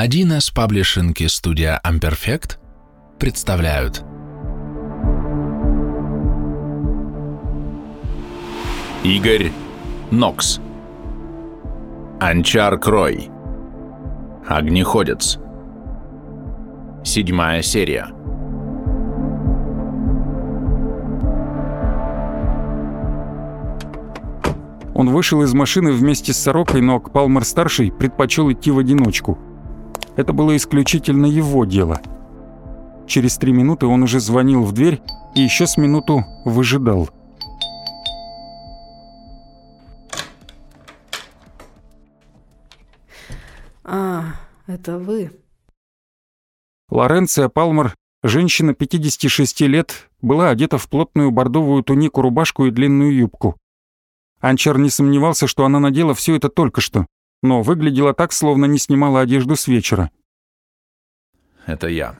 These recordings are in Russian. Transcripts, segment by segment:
1С паблишинг и студия Amperfect представляют. Игорь Нокс. Анчар Крой. Огнеходец. Седьмая серия. Он вышел из машины вместе с Сорокой, но Палмер-старший предпочел идти в одиночку. Это было исключительно его дело. Через три минуты он уже звонил в дверь и еще с минуту выжидал. А, это вы. Лоренция Палмер, женщина 56 лет, была одета в плотную бордовую тунику, рубашку и длинную юбку. Анчар не сомневался, что она надела все это только что, но выглядела так, словно не снимала одежду с вечера. «Это я.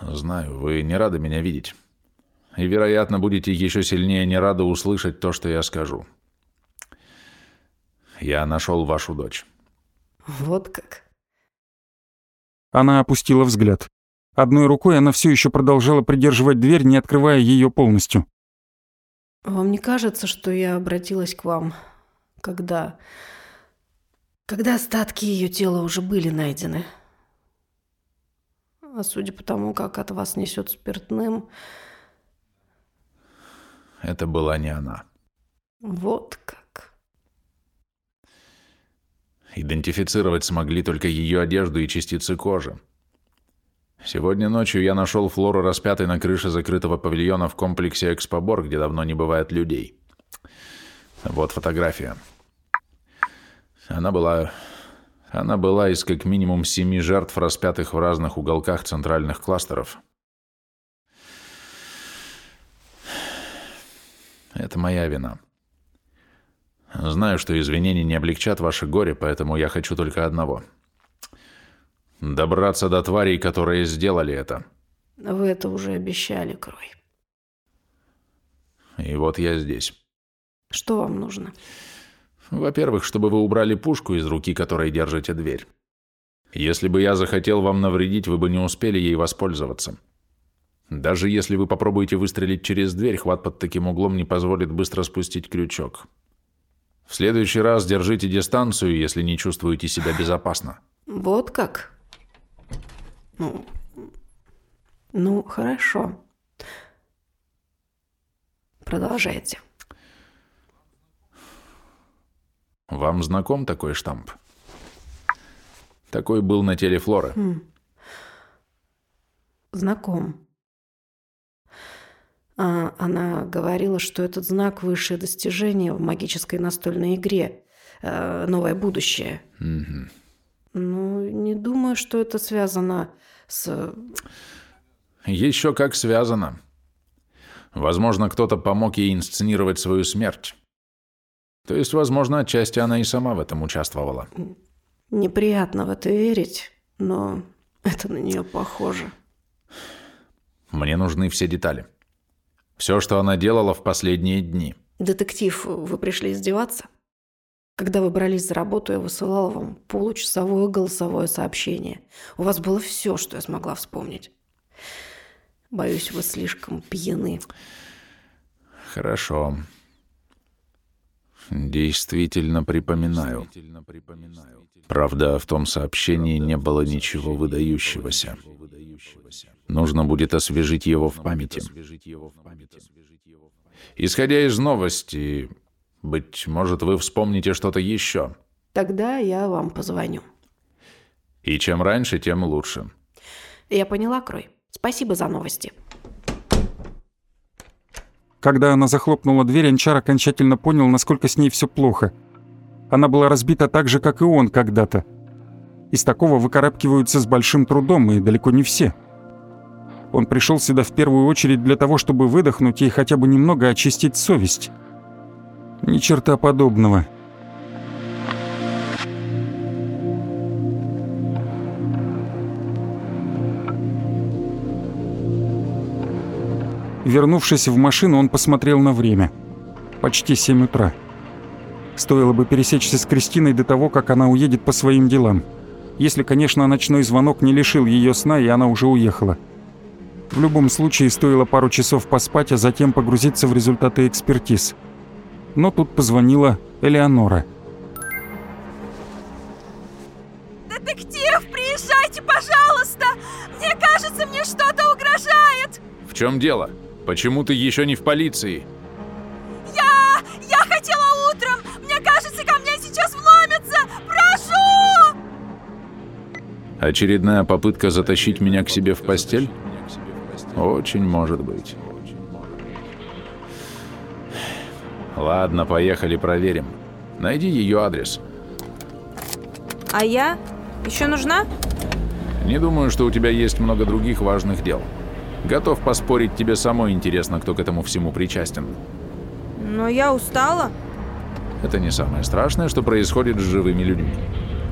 Знаю, вы не рады меня видеть. И, вероятно, будете еще сильнее не рады услышать то, что я скажу. Я нашел вашу дочь». Вот как. Она опустила взгляд. Одной рукой она все еще продолжала придерживать дверь, не открывая ее полностью. Вам не кажется, что я обратилась к вам, когда... Когда остатки ее тела уже были найдены? А судя по тому, как от вас несет спиртным... Это была не она. Вот как. Идентифицировать смогли только ее одежду и частицы кожи. Сегодня ночью я нашел Флору распятой на крыше закрытого павильона в комплексе Экспобор, где давно не бывает людей. Вот фотография. Она была... Она была из как минимум семи жертв, распятых в разных уголках центральных кластеров. Это моя вина. Знаю, что извинения не облегчат ваше горе, поэтому я хочу только одного — Добраться до тварей, которые сделали это. Вы это уже обещали, Крой. И вот я здесь. Что вам нужно? Во-первых, чтобы вы убрали пушку из руки, которой держите дверь. Если бы я захотел вам навредить, вы бы не успели ей воспользоваться. Даже если вы попробуете выстрелить через дверь, хват под таким углом не позволит быстро спустить крючок. В следующий раз держите дистанцию, если не чувствуете себя безопасно. Вот как? Ну, ну, хорошо. Продолжайте. Вам знаком такой штамп? Такой был на теле Флоры. Хм. Знаком. А, она говорила, что этот знак – высшее достижение в магической настольной игре. Э, новое будущее. Угу. Ну, не думаю, что это связано с... Еще как связано. Возможно, кто-то помог ей инсценировать свою смерть. То есть, возможно, отчасти она и сама в этом участвовала. Неприятно в это верить, но это на нее похоже. Мне нужны все детали. Все, что она делала в последние дни. Детектив, вы пришли издеваться? Когда вы брались за работу, я высылала вам получасовое голосовое сообщение. У вас было все, что я смогла вспомнить. Боюсь, вы слишком пьяны. Хорошо. Действительно припоминаю. Правда, в том сообщении не было ничего выдающегося. Нужно будет освежить его в памяти. Исходя из новости, быть может, вы вспомните что-то еще. Тогда я вам позвоню. И чем раньше, тем лучше. Я поняла, Крой. Спасибо за новости. Когда она захлопнула дверь, Анчар окончательно понял, насколько с ней все плохо. Она была разбита так же, как и он когда-то. Из такого выкарабкиваются с большим трудом, и далеко не все. Он пришел сюда в первую очередь для того, чтобы выдохнуть и хотя бы немного очистить совесть. Ни черта подобного. Вернувшись в машину, он посмотрел на время. Почти 7 утра. Стоило бы пересечься с Кристиной до того, как она уедет по своим делам. Если, конечно, ночной звонок не лишил ее сна, и она уже уехала. В любом случае, стоило пару часов поспать, а затем погрузиться в результаты экспертиз. Но тут позвонила Элеонора. «Детектив, приезжайте, пожалуйста! Мне кажется, мне что-то угрожает!» В чем дело? Почему ты еще не в полиции? Я... я хотела утром! Мне кажется, ко мне сейчас вломятся! Прошу! Очередная попытка затащить меня к себе в постель? Очень может быть. Ладно, поехали проверим. Найди ее адрес. А я? Еще нужна? Не думаю, что у тебя есть много других важных дел. Готов поспорить, тебе самой интересно, кто к этому всему причастен. Но я устала. Это не самое страшное, что происходит с живыми людьми.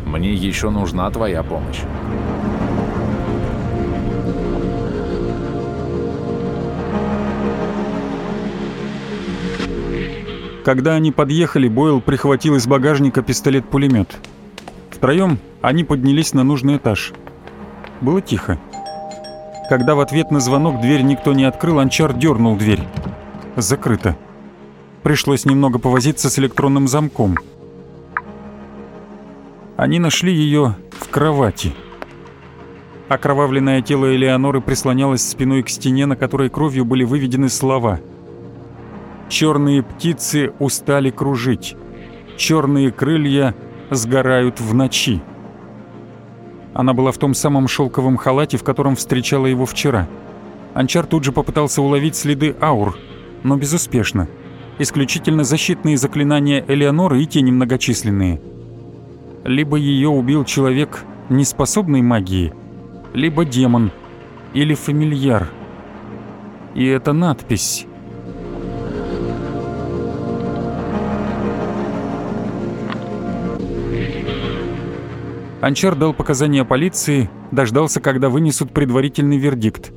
Мне еще нужна твоя помощь. Когда они подъехали, Бойл прихватил из багажника пистолет-пулемет. Втроем они поднялись на нужный этаж. Было тихо. Когда в ответ на звонок дверь никто не открыл, Анчар дернул дверь. Закрыто. Пришлось немного повозиться с электронным замком. Они нашли ее в кровати. Окровавленное тело Элеоноры прислонялось спиной к стене, на которой кровью были выведены слова — Черные птицы устали кружить. Черные крылья сгорают в ночи. Она была в том самом шелковом халате, в котором встречала его вчера. Анчар тут же попытался уловить следы аур, но безуспешно. Исключительно защитные заклинания Элеоноры и те немногочисленные. Либо ее убил человек, не способный магии, либо демон, или фамильяр. И эта надпись Анчар дал показания полиции, дождался, когда вынесут предварительный вердикт.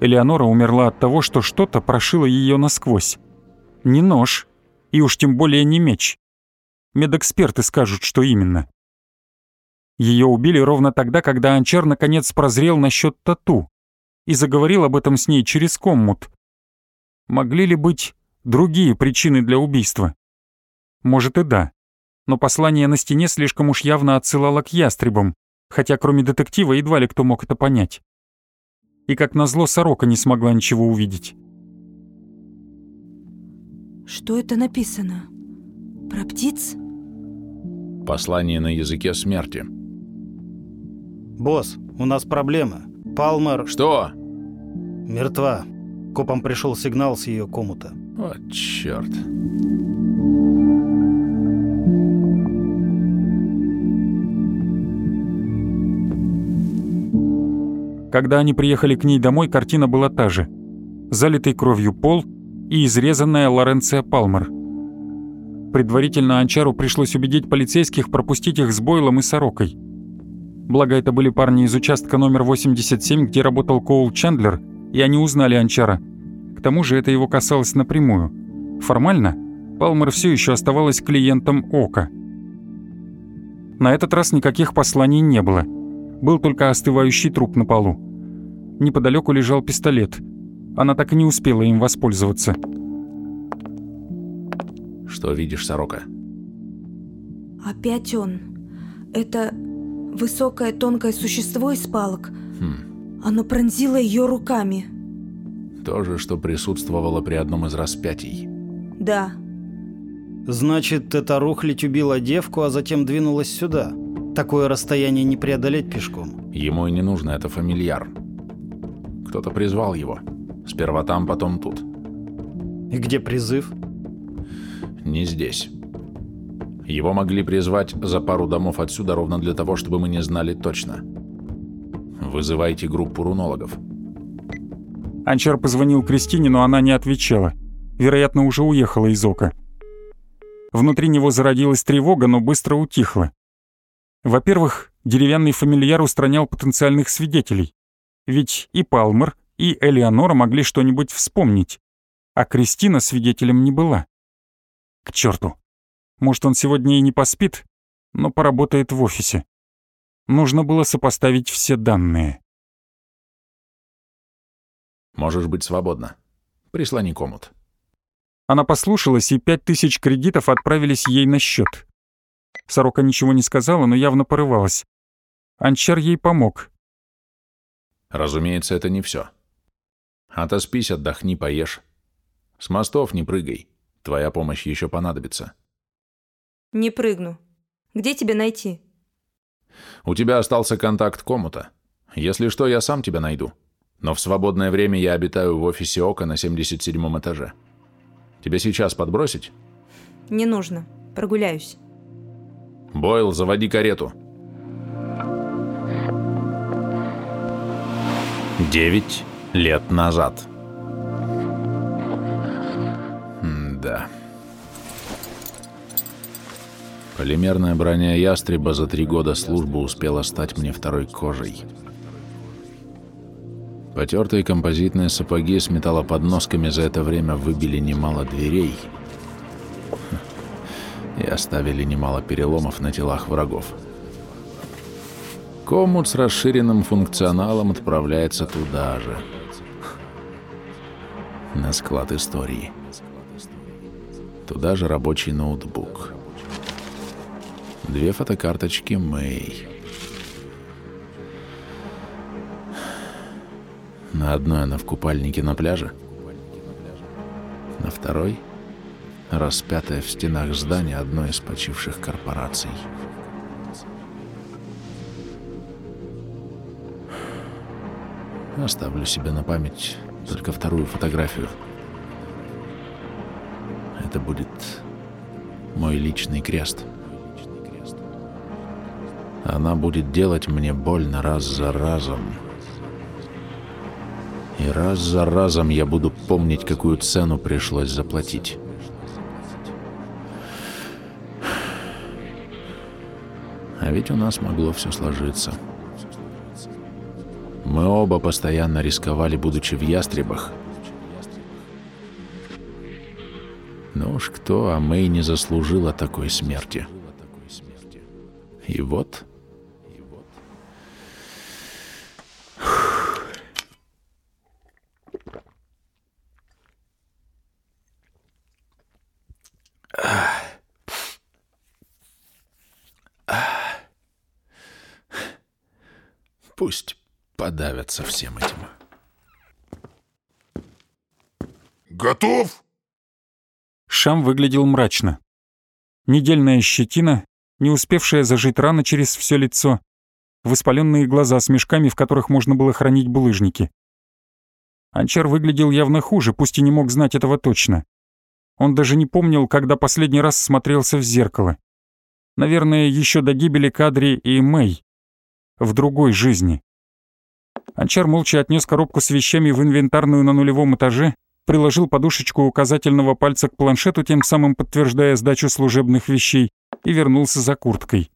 Элеонора умерла от того, что что-то прошило ее насквозь. Не нож, и уж тем более не меч. Медэксперты скажут, что именно. Ее убили ровно тогда, когда Анчар наконец прозрел насчет тату и заговорил об этом с ней через коммут. Могли ли быть другие причины для убийства? Может и да но послание на стене слишком уж явно отсылало к ястребам, хотя кроме детектива едва ли кто мог это понять. И как назло сорока не смогла ничего увидеть. Что это написано? Про птиц? Послание на языке смерти. Босс, у нас проблемы. Палмер... Что? Мертва. Копам пришел сигнал с ее комута. О, черт. Когда они приехали к ней домой, картина была та же. Залитый кровью пол и изрезанная Лоренция Палмер. Предварительно Анчару пришлось убедить полицейских пропустить их с Бойлом и Сорокой. Благо, это были парни из участка номер 87, где работал Коул Чендлер, и они узнали Анчара. К тому же это его касалось напрямую. Формально Палмер все еще оставалась клиентом Ока. На этот раз никаких посланий не было. Был только остывающий труп на полу. Неподалеку лежал пистолет. Она так и не успела им воспользоваться. Что видишь, сорока? Опять он. Это высокое тонкое существо из палок. Хм. Оно пронзило ее руками. То же, что присутствовало при одном из распятий. Да. Значит, эта рухлядь убила девку, а затем двинулась сюда. Такое расстояние не преодолеть пешком. Ему и не нужно, это фамильяр. Кто-то призвал его. Сперва там, потом тут. И где призыв? Не здесь. Его могли призвать за пару домов отсюда ровно для того, чтобы мы не знали точно. Вызывайте группу рунологов. Анчар позвонил Кристине, но она не отвечала. Вероятно, уже уехала из Ока. Внутри него зародилась тревога, но быстро утихла. Во-первых, деревянный фамильяр устранял потенциальных свидетелей. Ведь и Палмер, и Элеонора могли что-нибудь вспомнить. А Кристина свидетелем не была. К черту. Может, он сегодня и не поспит, но поработает в офисе. Нужно было сопоставить все данные. Можешь быть свободна. Прислони комут. Она послушалась, и пять тысяч кредитов отправились ей на счет. Сорока ничего не сказала, но явно порывалась. Анчар ей помог. Разумеется, это не все. Отоспись, отдохни, поешь. С мостов не прыгай. Твоя помощь еще понадобится. Не прыгну. Где тебя найти? У тебя остался контакт комута. Если что, я сам тебя найду. Но в свободное время я обитаю в офисе Ока на 77 этаже. Тебе сейчас подбросить? Не нужно. Прогуляюсь. Бойл, заводи карету. Девять лет назад. да. Полимерная броня ястреба за три года службы успела стать мне второй кожей. Потертые композитные сапоги с металлоподносками за это время выбили немало дверей и оставили немало переломов на телах врагов. Комут с расширенным функционалом отправляется туда же, на склад истории. Туда же рабочий ноутбук. Две фотокарточки Мэй. На одной она в купальнике на пляже. На второй — распятая в стенах здания одной из почивших корпораций. Оставлю себе на память только вторую фотографию. Это будет мой личный крест. Она будет делать мне больно раз за разом. И раз за разом я буду помнить, какую цену пришлось заплатить. А ведь у нас могло все сложиться. Мы оба постоянно рисковали, будучи в ястребах. Но уж кто, а Мэй не заслужила такой смерти. И вот... Пусть подавятся всем этим. Готов? Шам выглядел мрачно. Недельная щетина, не успевшая зажить рана через все лицо, воспаленные глаза с мешками, в которых можно было хранить булыжники. Анчар выглядел явно хуже, пусть и не мог знать этого точно. Он даже не помнил, когда последний раз смотрелся в зеркало. Наверное, еще до гибели Кадри и Мэй. В другой жизни. Анчар молча отнес коробку с вещами в инвентарную на нулевом этаже, приложил подушечку указательного пальца к планшету, тем самым подтверждая сдачу служебных вещей, и вернулся за курткой.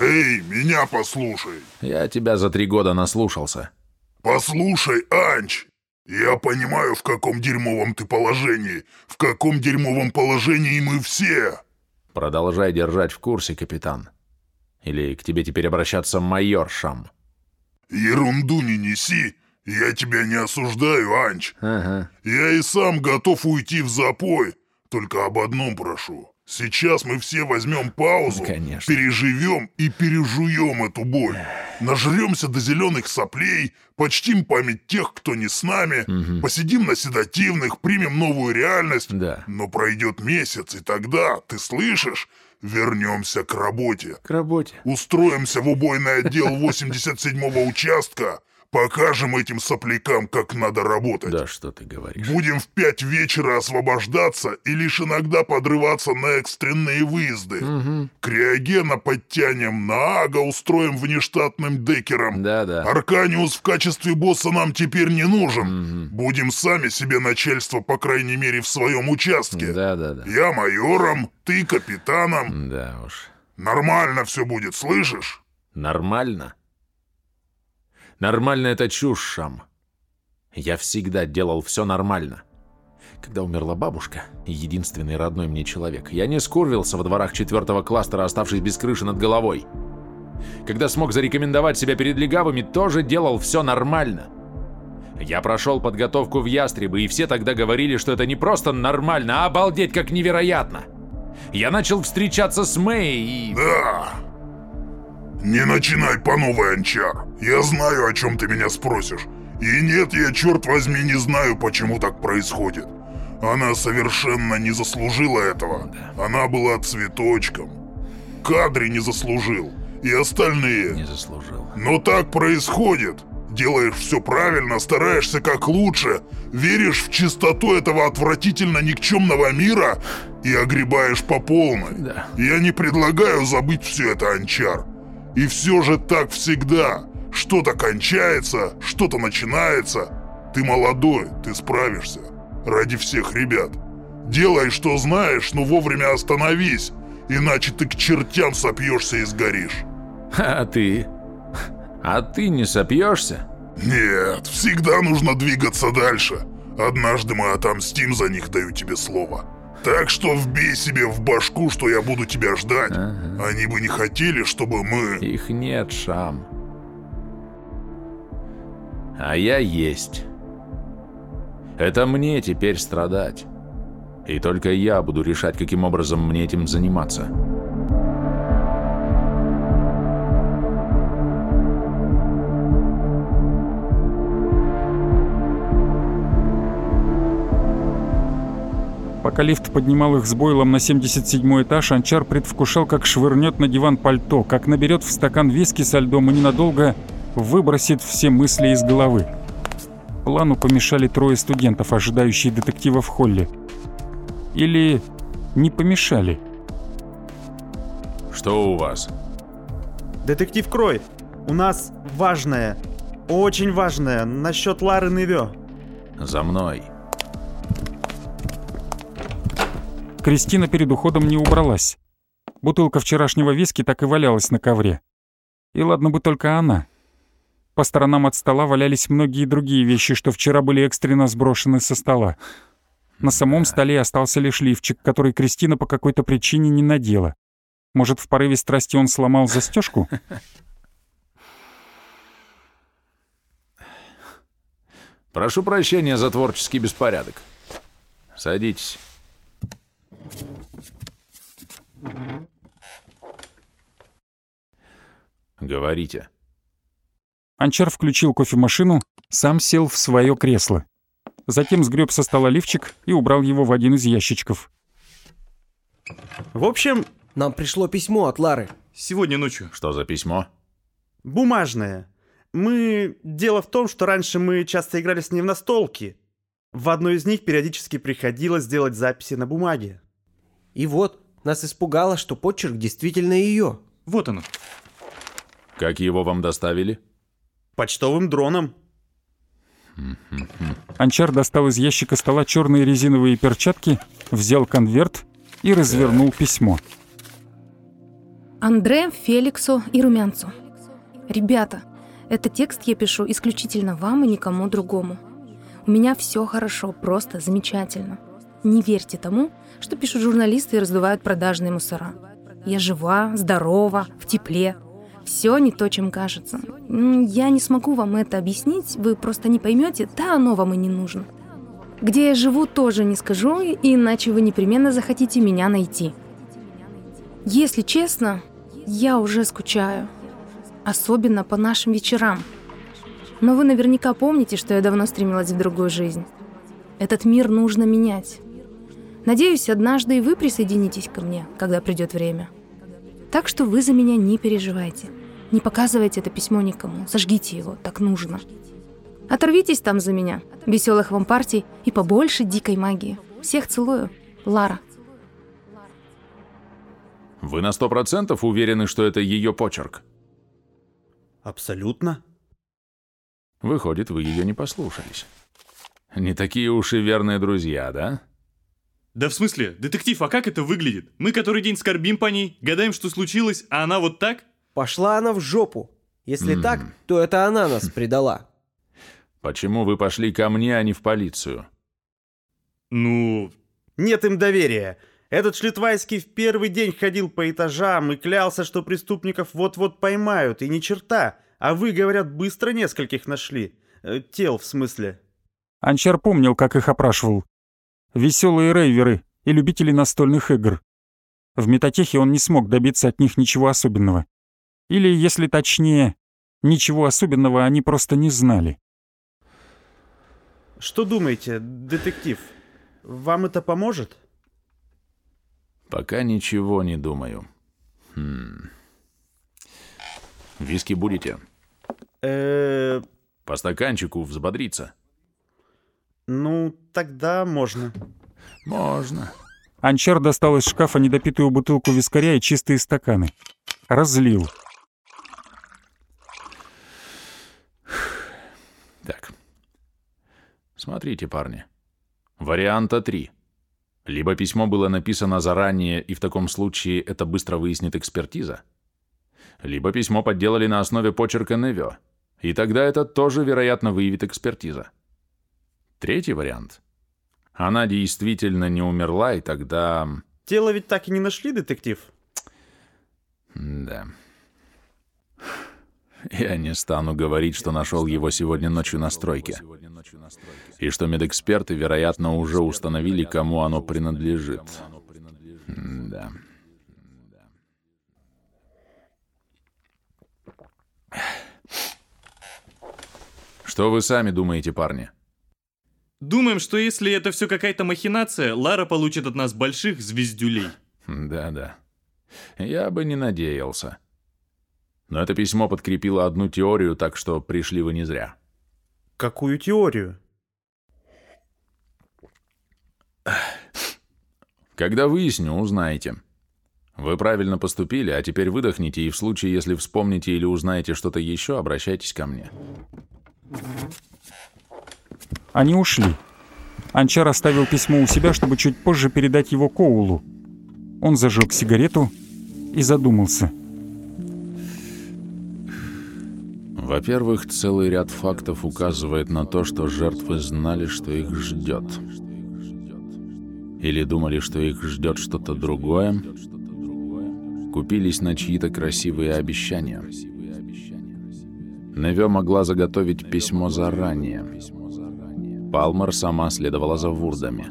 Эй, меня послушай. Я тебя за три года наслушался. Послушай, Анч. Я понимаю, в каком дерьмовом ты положении. В каком дерьмовом положении мы все. Продолжай держать в курсе, капитан. Или к тебе теперь обращаться майор Шам? Ерунду не неси. Я тебя не осуждаю, Анч. Ага. Я и сам готов уйти в запой. Только об одном прошу. Сейчас мы все возьмем паузу, Конечно. переживем и пережуем эту боль. Нажремся до зеленых соплей, почтим память тех, кто не с нами, Мгм. посидим на седативных, примем новую реальность. Да. Но пройдет месяц, и тогда, ты слышишь, вернемся к работе. К работе. Устроимся в убойный отдел 87-го участка, покажем этим соплякам, как надо работать. Да что ты говоришь. Будем в пять вечера освобождаться и лишь иногда подрываться на экстренные выезды. Мгм. Криогена подтянем, на Ага устроим внештатным декером. Да-да. Арканиус в качестве босса нам теперь не нужен. Мгм. Будем сами себе начальство, по крайней мере, в своем участке. Да-да-да. Я майором, ты капитаном. Да уж. Нормально все будет, слышишь? Нормально? Нормально это чушь, Шам. Я всегда делал все нормально. Когда умерла бабушка, единственный родной мне человек, я не скурвился во дворах четвертого кластера, оставшись без крыши над головой. Когда смог зарекомендовать себя перед легавыми, тоже делал все нормально. Я прошел подготовку в Ястребы, и все тогда говорили, что это не просто нормально, а обалдеть как невероятно. Я начал встречаться с Мэй и... Не начинай по новой, Анчар. Я знаю, о чем ты меня спросишь. И нет, я, черт возьми, не знаю, почему так происходит. Она совершенно не заслужила этого. Она была цветочком. Кадри не заслужил. И остальные. Не заслужил. Но так происходит. Делаешь все правильно, стараешься как лучше, веришь в чистоту этого отвратительно никчемного мира и огребаешь по полной. Да. Я не предлагаю забыть все это, Анчар. И все же так всегда. Что-то кончается, что-то начинается. Ты молодой, ты справишься. Ради всех ребят. Делай, что знаешь, но вовремя остановись, иначе ты к чертям сопьешься и сгоришь. А ты? А ты не сопьешься? Нет, всегда нужно двигаться дальше. Однажды мы отомстим за них, даю тебе слово. Так что вбей себе в башку, что я буду тебя ждать. Ага. Они бы не хотели, чтобы мы... Их нет, Шам. А я есть. Это мне теперь страдать. И только я буду решать, каким образом мне этим заниматься. Пока лифт поднимал их с бойлом на 77 этаж, Анчар предвкушал, как швырнет на диван пальто, как наберет в стакан виски со льдом и ненадолго выбросит все мысли из головы. Плану помешали трое студентов, ожидающие детектива в холле. Или не помешали. Что у вас? Детектив Крой, у нас важное, очень важное, насчет Лары Невё. За мной. Кристина перед уходом не убралась. Бутылка вчерашнего виски так и валялась на ковре. И ладно бы только она. По сторонам от стола валялись многие другие вещи, что вчера были экстренно сброшены со стола. На самом столе остался лишь лифчик, который Кристина по какой-то причине не надела. Может, в порыве страсти он сломал застежку? Прошу прощения за творческий беспорядок. Садитесь. Говорите. Анчар включил кофемашину, сам сел в свое кресло. Затем сгреб со стола лифчик и убрал его в один из ящичков. В общем, Нам пришло письмо от Лары. сегодня ночью. Что за письмо? Бумажное. Мы... Дело в том, что раньше мы часто играли с ней в настолки. В одной из них периодически приходилось делать записи на бумаге. И вот, нас испугало, что почерк действительно ее. Вот оно. Как его вам доставили? Почтовым дроном. Анчар достал из ящика стола черные резиновые перчатки, взял конверт и развернул письмо. Андре, Феликсу и Румянцу. Ребята, этот текст я пишу исключительно вам и никому другому. У меня все хорошо, просто замечательно. Не верьте тому, что пишут журналисты и раздувают продажные мусора. Я жива, здорова, в тепле. Все не то, чем кажется. Я не смогу вам это объяснить, вы просто не поймете, да оно вам и не нужно. Где я живу, тоже не скажу, иначе вы непременно захотите меня найти. Если честно, я уже скучаю. Особенно по нашим вечерам. Но вы наверняка помните, что я давно стремилась в другую жизнь. Этот мир нужно менять. Надеюсь, однажды и вы присоединитесь ко мне, когда придет время. Так что вы за меня не переживайте. Не показывайте это письмо никому. Сожгите его, так нужно. Оторвитесь там за меня. Веселых вам партий и побольше дикой магии. Всех целую. Лара. Вы на сто процентов уверены, что это ее почерк? Абсолютно. Выходит, вы ее не послушались. Не такие уж и верные друзья, да? Да в смысле, детектив, а как это выглядит? Мы который день скорбим по ней, гадаем, что случилось, а она вот так? Пошла она в жопу. Если М. так, то это она нас предала. Почему вы пошли ко мне, а не в полицию? Ну... Нет им доверия. Этот Шлитвайский в первый день ходил по этажам и клялся, что преступников вот-вот поймают, и ни черта. А вы, говорят, быстро нескольких нашли. Э, тел, в смысле. Анчар помнил, как их опрашивал. Веселые рейверы и любители настольных игр. В метатехе он не смог добиться от них ничего особенного. Или, если точнее, ничего особенного они просто не знали. Что думаете, детектив? Вам это поможет? Пока ничего не думаю. Хм. Виски будете? Э, По стаканчику взбодриться. Ну, тогда можно. Можно. Анчар достал из шкафа недопитую бутылку вискаря и чистые стаканы. Разлил. Так. Смотрите, парни. Варианта 3. Либо письмо было написано заранее, и в таком случае это быстро выяснит экспертиза. Либо письмо подделали на основе почерка Невё, и тогда это тоже, вероятно, выявит экспертиза. Третий вариант. Она действительно не умерла, и тогда... Тело ведь так и не нашли, детектив? Да. Я не стану говорить, что нашел его сегодня ночью на стройке. И что медэксперты, вероятно, уже установили, кому оно принадлежит. Да. Что вы сами думаете, парни? Думаем, что если это все какая-то махинация, Лара получит от нас больших звездюлей. Да-да. Я бы не надеялся. Но это письмо подкрепило одну теорию, так что пришли вы не зря. Какую теорию? Когда выясню, узнаете. Вы правильно поступили, а теперь выдохните, и в случае, если вспомните или узнаете что-то еще, обращайтесь ко мне. Они ушли. Анчар оставил письмо у себя, чтобы чуть позже передать его Коулу. Он зажег сигарету и задумался. Во-первых, целый ряд фактов указывает на то, что жертвы знали, что их ждет. Или думали, что их ждет что-то другое. Купились на чьи-то красивые обещания. Неве могла заготовить письмо заранее. Палмер сама следовала за вурдами.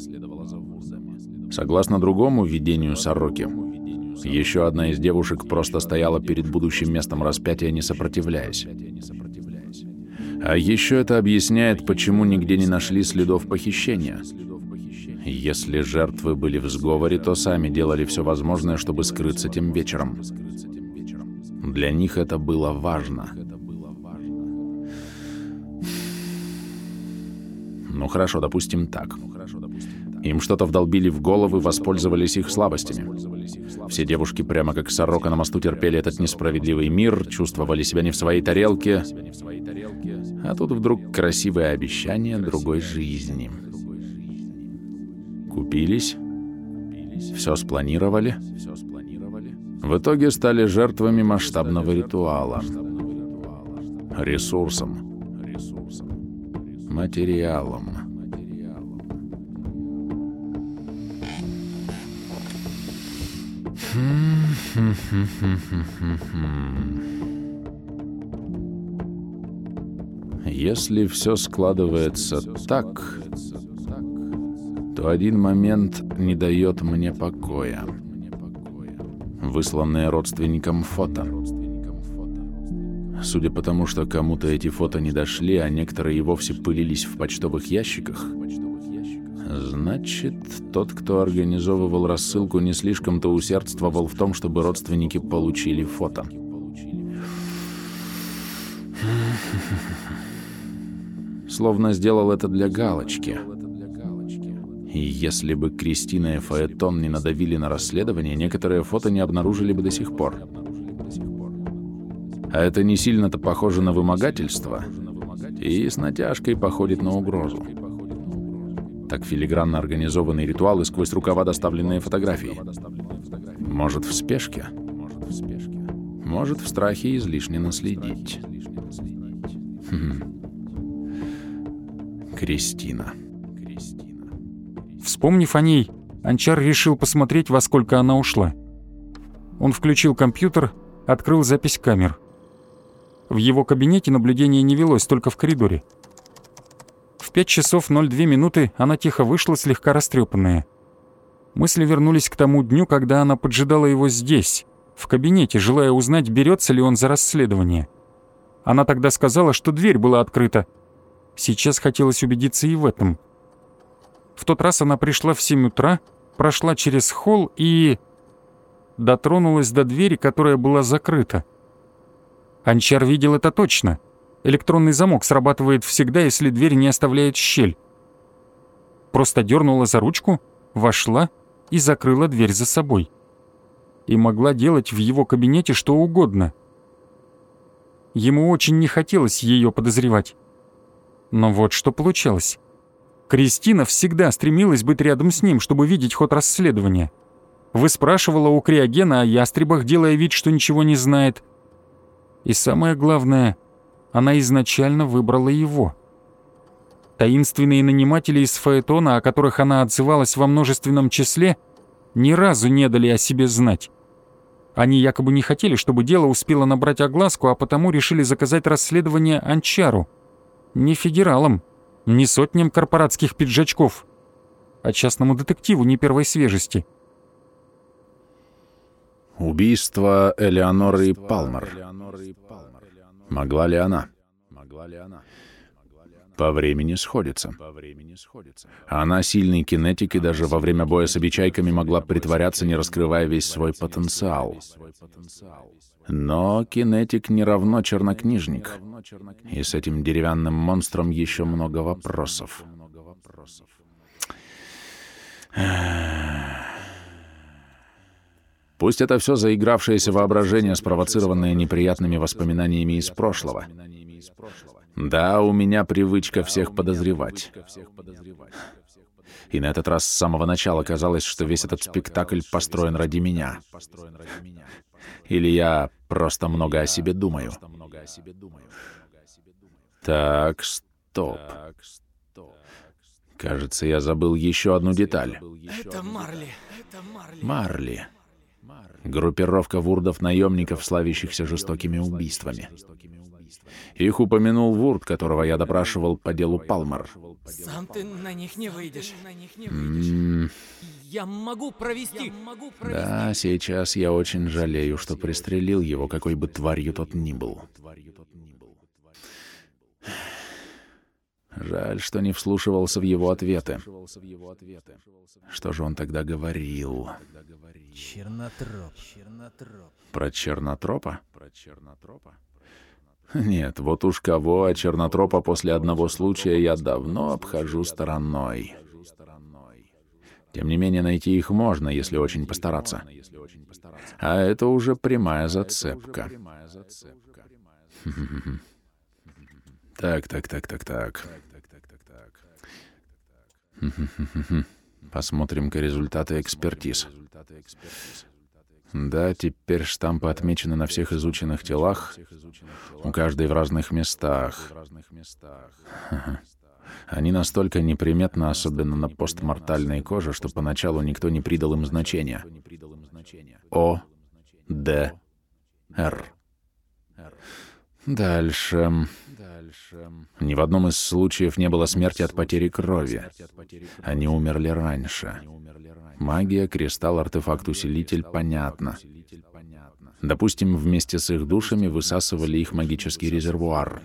Согласно другому видению Сороки, еще одна из девушек просто стояла перед будущим местом распятия, не сопротивляясь. А еще это объясняет, почему нигде не нашли следов похищения. Если жертвы были в сговоре, то сами делали все возможное, чтобы скрыться тем вечером. Для них это было важно. Ну хорошо, допустим так. Им что-то вдолбили в головы, воспользовались их слабостями. Все девушки прямо как сорока на мосту терпели этот несправедливый мир, чувствовали себя не в своей тарелке. А тут вдруг красивое обещание другой жизни. Купились, все спланировали. В итоге стали жертвами масштабного ритуала. Ресурсом. Материалом. Если все складывается так, то один момент не дает мне покоя. Высланные родственникам фото. Судя по тому, что кому-то эти фото не дошли, а некоторые и вовсе пылились в почтовых ящиках, значит, тот, кто организовывал рассылку, не слишком-то усердствовал в том, чтобы родственники получили фото. Словно сделал это для галочки. И если бы Кристина и Фаэтон не надавили на расследование, некоторые фото не обнаружили бы до сих пор. А это не сильно-то похоже на вымогательство и с натяжкой походит на угрозу. Так филигранно организованный ритуал и сквозь рукава доставленные фотографии. Может, в спешке? Может, в страхе излишне наследить. Хм. Кристина. Вспомнив о ней, Анчар решил посмотреть, во сколько она ушла. Он включил компьютер, открыл запись камер. В его кабинете наблюдение не велось, только в коридоре. В 5 часов 02 минуты она тихо вышла, слегка растрепанная. Мысли вернулись к тому дню, когда она поджидала его здесь, в кабинете, желая узнать, берется ли он за расследование. Она тогда сказала, что дверь была открыта. Сейчас хотелось убедиться и в этом. В тот раз она пришла в 7 утра, прошла через холл и... дотронулась до двери, которая была закрыта. Анчар видел это точно. Электронный замок срабатывает всегда, если дверь не оставляет щель. Просто дернула за ручку, вошла и закрыла дверь за собой и могла делать в его кабинете что угодно. Ему очень не хотелось ее подозревать. Но вот что получалось. Кристина всегда стремилась быть рядом с ним, чтобы видеть ход расследования. Выспрашивала у Криогена о ястребах, делая вид, что ничего не знает. И самое главное, она изначально выбрала его. Таинственные наниматели из Фаэтона, о которых она отзывалась во множественном числе, ни разу не дали о себе знать. Они якобы не хотели, чтобы дело успело набрать огласку, а потому решили заказать расследование Анчару. Не федералам, не сотням корпоратских пиджачков, а частному детективу не первой свежести. Убийство Элеоноры Палмер. Могла ли она? По времени сходится. Она сильный кинетик и даже во время боя с обечайками могла притворяться, не раскрывая весь свой потенциал. Но кинетик не равно чернокнижник. И с этим деревянным монстром еще много вопросов. Пусть это все заигравшееся воображение, спровоцированное неприятными воспоминаниями из прошлого. Да, у меня привычка всех подозревать. И на этот раз с самого начала казалось, что весь этот спектакль построен ради меня. Или я просто много о себе думаю. Так, стоп. Кажется, я забыл еще одну деталь. Это Марли. Марли. Группировка вурдов-наемников, славящихся жестокими убийствами. Их упомянул Вурд, которого я допрашивал по делу Палмер. Сам ты на них не выйдешь. М Я могу провести. Да, сейчас я очень жалею, что пристрелил его, какой бы тварью тот ни был. Жаль, что не вслушивался в его ответы. Что же он тогда говорил? Чернотроп. Про чернотропа? Нет, вот уж кого, а чернотропа после одного случая я давно обхожу стороной. Тем не менее, найти их можно, если очень постараться. А это уже прямая зацепка. Так, так, так, так, так. Посмотрим-ка результаты экспертиз. Да, теперь штампы отмечены на всех изученных телах, у каждой в разных местах. Они настолько неприметны, особенно на постмортальной коже, что поначалу никто не придал им значения. О, Д, Р. Дальше. Ни в одном из случаев не было смерти от потери крови. Они умерли раньше. Магия, кристалл, артефакт-усилитель — понятно. Допустим, вместе с их душами высасывали их магический резервуар.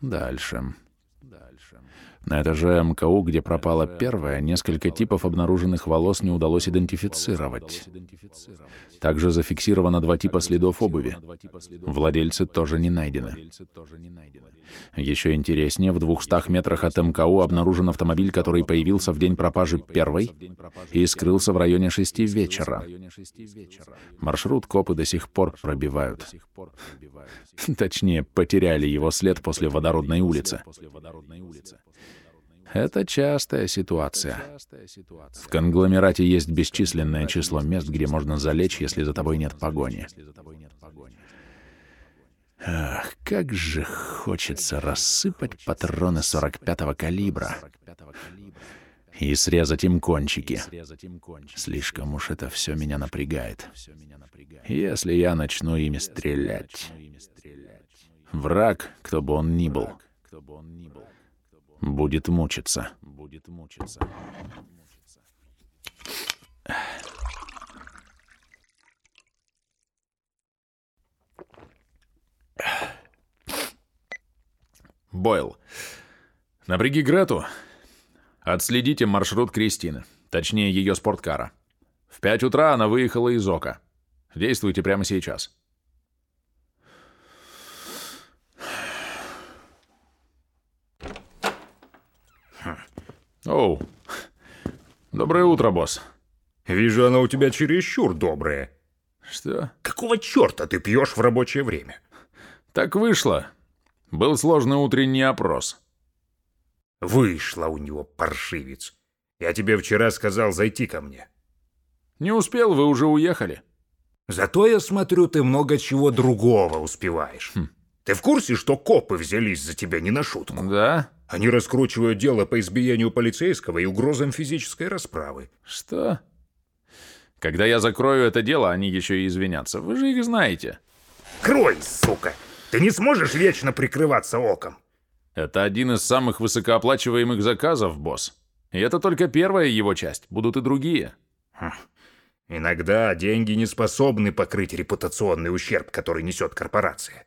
Дальше. На этаже МКУ, где пропала первая, несколько типов обнаруженных волос не удалось идентифицировать. Также зафиксировано два типа следов обуви. Владельцы тоже не найдены. Еще интереснее, в двухстах метрах от МКУ обнаружен автомобиль, который появился в день пропажи первой и скрылся в районе шести вечера. Маршрут копы до сих пор пробивают. Точнее, потеряли его след после водородной улицы. Это частая ситуация. В конгломерате есть бесчисленное число мест, где можно залечь, если за тобой нет погони. Ах, как же хочется рассыпать патроны 45-го калибра. И срезать им кончики. Слишком уж это все меня напрягает. Если я начну ими стрелять. Враг, кто бы он ни был, будет мучиться. Бойл, напряги Грету. Отследите маршрут Кристины, точнее ее спорткара. В пять утра она выехала из Ока. Действуйте прямо сейчас. Оу. Доброе утро, босс. Вижу, она у тебя чересчур добрая. Что? Какого черта ты пьешь в рабочее время? Так вышло. Был сложный утренний опрос. Вышло у него, паршивец. Я тебе вчера сказал зайти ко мне. Не успел, вы уже уехали. Зато я смотрю, ты много чего другого успеваешь. Хм. Ты в курсе, что копы взялись за тебя не на шутку? Да? Они раскручивают дело по избиению полицейского и угрозам физической расправы. Что? Когда я закрою это дело, они еще и извинятся. Вы же их знаете. Крой, сука! Ты не сможешь вечно прикрываться оком. Это один из самых высокооплачиваемых заказов, босс. И это только первая его часть. Будут и другие. Хм. Иногда деньги не способны покрыть репутационный ущерб, который несет корпорация.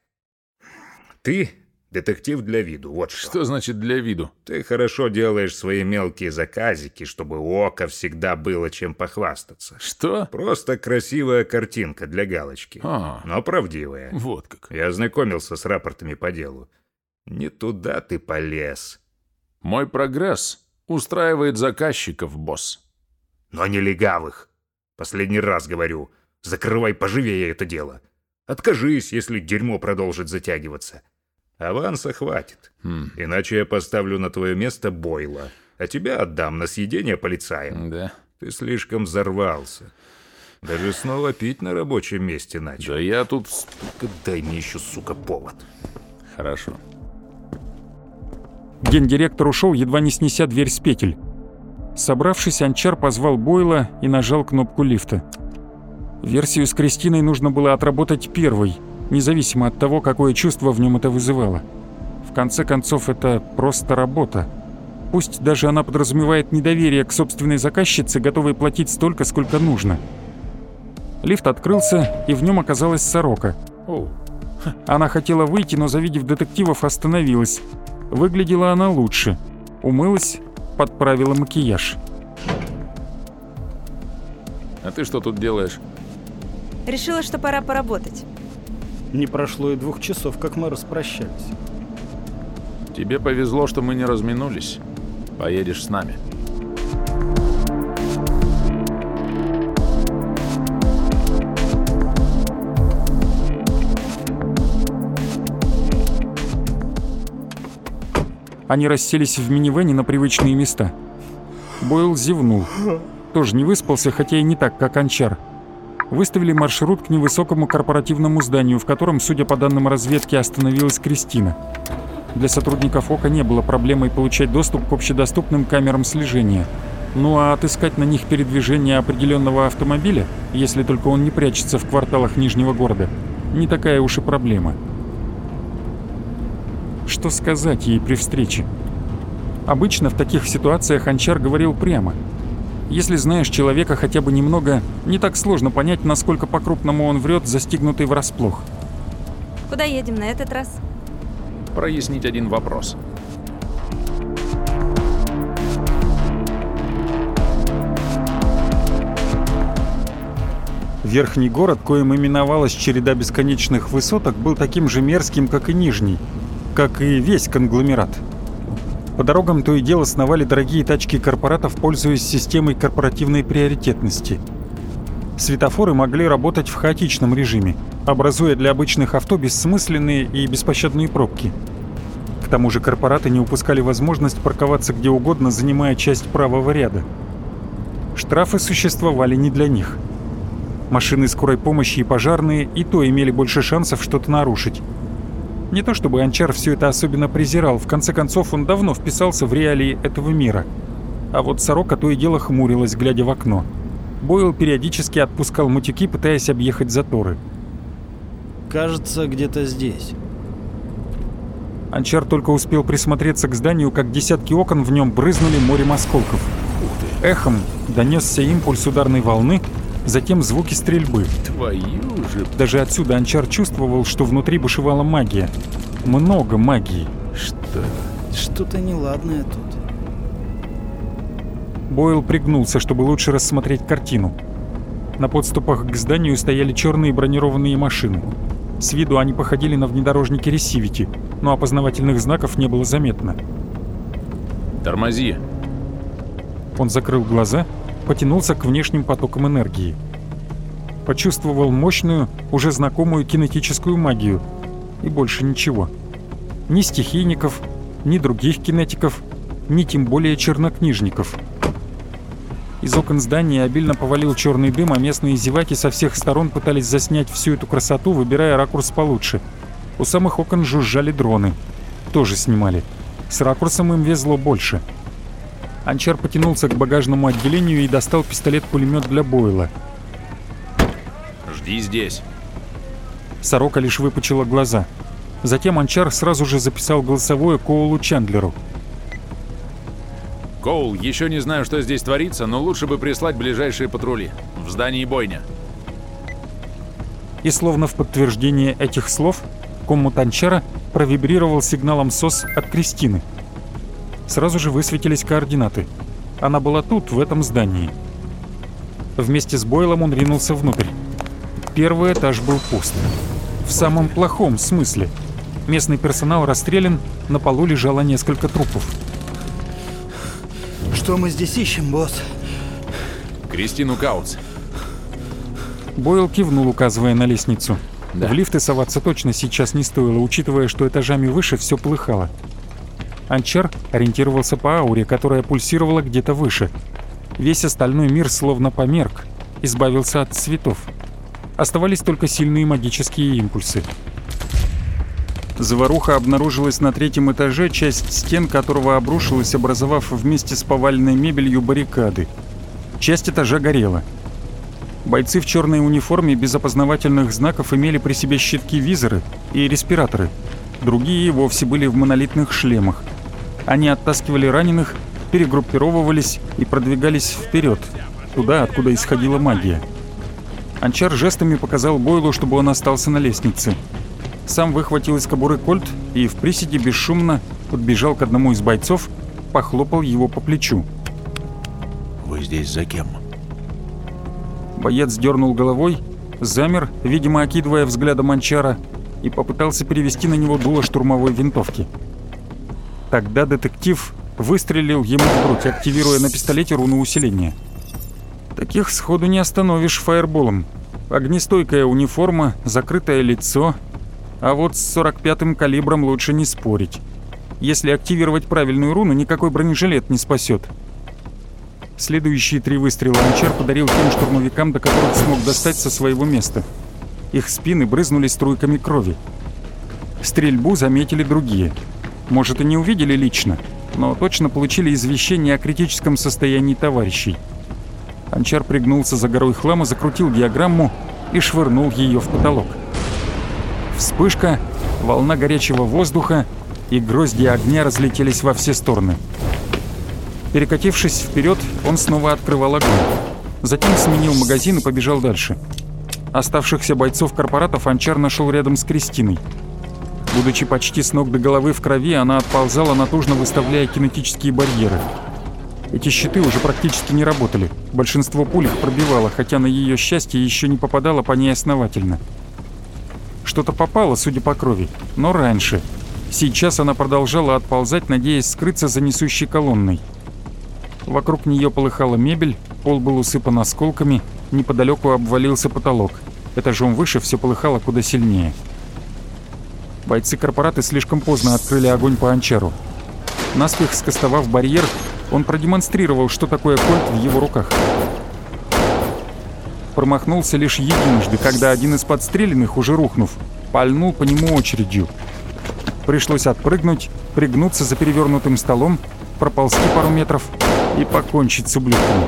Ты детектив для виду, вот что. Что значит для виду? Ты хорошо делаешь свои мелкие заказики, чтобы у Ока всегда было чем похвастаться. Что? Просто красивая картинка для галочки. А, но правдивая. Вот как. Я ознакомился с рапортами по делу. Не туда ты полез. Мой прогресс устраивает заказчиков, босс. Но не легавых. Последний раз говорю, закрывай поживее это дело. Откажись, если дерьмо продолжит затягиваться. Аванса хватит. Хм. Иначе я поставлю на твое место Бойла. А тебя отдам на съедение полицаям. Да. Ты слишком взорвался. Даже снова пить на рабочем месте начал. Да я тут... Только дай мне еще, сука, повод. Хорошо. Гендиректор ушел, едва не снеся дверь с петель. Собравшись, Анчар позвал Бойла и нажал кнопку лифта. Версию с Кристиной нужно было отработать первой, независимо от того, какое чувство в нем это вызывало. В конце концов, это просто работа. Пусть даже она подразумевает недоверие к собственной заказчице, готовой платить столько, сколько нужно. Лифт открылся, и в нем оказалась сорока. Она хотела выйти, но, завидев детективов, остановилась. Выглядела она лучше. Умылась, подправила макияж. А ты что тут делаешь? Решила, что пора поработать. Не прошло и двух часов, как мы распрощались. Тебе повезло, что мы не разминулись. Поедешь с нами. Они расселись в минивэне на привычные места. Бойл зевнул. Тоже не выспался, хотя и не так, как Анчар. Выставили маршрут к невысокому корпоративному зданию, в котором, судя по данным разведки, остановилась Кристина. Для сотрудников ОКа не было проблемой получать доступ к общедоступным камерам слежения. Ну а отыскать на них передвижение определенного автомобиля, если только он не прячется в кварталах Нижнего города, не такая уж и проблема. Что сказать ей при встрече? Обычно в таких ситуациях Анчар говорил прямо. Если знаешь человека хотя бы немного, не так сложно понять, насколько по-крупному он врет, застигнутый врасплох. Куда едем на этот раз? Прояснить один вопрос. Верхний город, коим именовалась череда бесконечных высоток, был таким же мерзким, как и нижний, как и весь конгломерат. По дорогам то и дело сновали дорогие тачки корпоратов, пользуясь системой корпоративной приоритетности. Светофоры могли работать в хаотичном режиме, образуя для обычных авто бессмысленные и беспощадные пробки. К тому же корпораты не упускали возможность парковаться где угодно, занимая часть правого ряда. Штрафы существовали не для них. Машины скорой помощи и пожарные и то имели больше шансов что-то нарушить. Не то чтобы Анчар все это особенно презирал, в конце концов он давно вписался в реалии этого мира. А вот сорока то и дело хмурилась, глядя в окно. Бойл периодически отпускал мутюки, пытаясь объехать заторы. Кажется, где-то здесь. Анчар только успел присмотреться к зданию, как десятки окон в нем брызнули морем осколков. Эхом донесся импульс ударной волны, затем звуки стрельбы. Твою же... Даже отсюда Анчар чувствовал, что внутри бушевала магия. Много магии. Что? Что-то неладное тут. Бойл пригнулся, чтобы лучше рассмотреть картину. На подступах к зданию стояли черные бронированные машины. С виду они походили на внедорожники Ресивити, но опознавательных знаков не было заметно. Тормози. Он закрыл глаза, потянулся к внешним потокам энергии. Почувствовал мощную, уже знакомую кинетическую магию. И больше ничего. Ни стихийников, ни других кинетиков, ни тем более чернокнижников. Из окон здания обильно повалил черный дым, а местные зеваки со всех сторон пытались заснять всю эту красоту, выбирая ракурс получше. У самых окон жужжали дроны. Тоже снимали. С ракурсом им везло больше. Анчар потянулся к багажному отделению и достал пистолет-пулемет для Бойла. Жди здесь. Сорока лишь выпучила глаза. Затем Анчар сразу же записал голосовое Коулу Чандлеру. Коул, еще не знаю, что здесь творится, но лучше бы прислать ближайшие патрули. В здании бойня. И словно в подтверждение этих слов, коммут Анчара провибрировал сигналом СОС от Кристины. Сразу же высветились координаты. Она была тут, в этом здании. Вместе с Бойлом он ринулся внутрь. Первый этаж был пуст. В самом плохом смысле. Местный персонал расстрелян, на полу лежало несколько трупов. Что мы здесь ищем, босс? Кристину Каутс. Бойл кивнул, указывая на лестницу. Да. В лифты соваться точно сейчас не стоило, учитывая, что этажами выше все плыхало. Анчар ориентировался по ауре, которая пульсировала где-то выше. Весь остальной мир словно померк, избавился от цветов. Оставались только сильные магические импульсы. Заваруха обнаружилась на третьем этаже, часть стен которого обрушилась, образовав вместе с поваленной мебелью баррикады. Часть этажа горела. Бойцы в черной униформе без опознавательных знаков имели при себе щитки-визоры и респираторы. Другие вовсе были в монолитных шлемах. Они оттаскивали раненых, перегруппировывались и продвигались вперед, туда, откуда исходила магия. Анчар жестами показал Бойлу, чтобы он остался на лестнице. Сам выхватил из кобуры кольт и в приседе бесшумно подбежал к одному из бойцов, похлопал его по плечу. Вы здесь за кем? Боец дернул головой, замер, видимо, окидывая взглядом Анчара, и попытался перевести на него дуло штурмовой винтовки. Тогда детектив выстрелил ему в грудь, активируя на пистолете руну усиления. Таких сходу не остановишь фаерболом. Огнестойкая униформа, закрытое лицо, а вот с 45-м калибром лучше не спорить. Если активировать правильную руну, никакой бронежилет не спасет. Следующие три выстрела Анчар подарил тем штурмовикам, до которых смог достать со своего места. Их спины брызнули струйками крови. Стрельбу заметили другие. Может, и не увидели лично, но точно получили извещение о критическом состоянии товарищей. Анчар пригнулся за горой хлама, закрутил диаграмму и швырнул ее в потолок. Вспышка, волна горячего воздуха и грозди огня разлетелись во все стороны. Перекатившись вперед, он снова открывал огонь. Затем сменил магазин и побежал дальше. Оставшихся бойцов корпоратов Анчар нашел рядом с Кристиной. Будучи почти с ног до головы в крови, она отползала, натужно выставляя кинетические барьеры. Эти щиты уже практически не работали. Большинство пуль их пробивало, хотя на ее счастье еще не попадало по ней основательно. Что-то попало, судя по крови, но раньше. Сейчас она продолжала отползать, надеясь скрыться за несущей колонной. Вокруг нее полыхала мебель, пол был усыпан осколками, неподалеку обвалился потолок. Этажом выше все полыхало куда сильнее. Бойцы корпораты слишком поздно открыли огонь по анчару. Наспех скостовав барьер, он продемонстрировал, что такое кольт в его руках. Промахнулся лишь единожды, когда один из подстреленных, уже рухнув, пальнул по нему очередью. Пришлось отпрыгнуть, пригнуться за перевернутым столом проползти пару метров и покончить с ублюдками.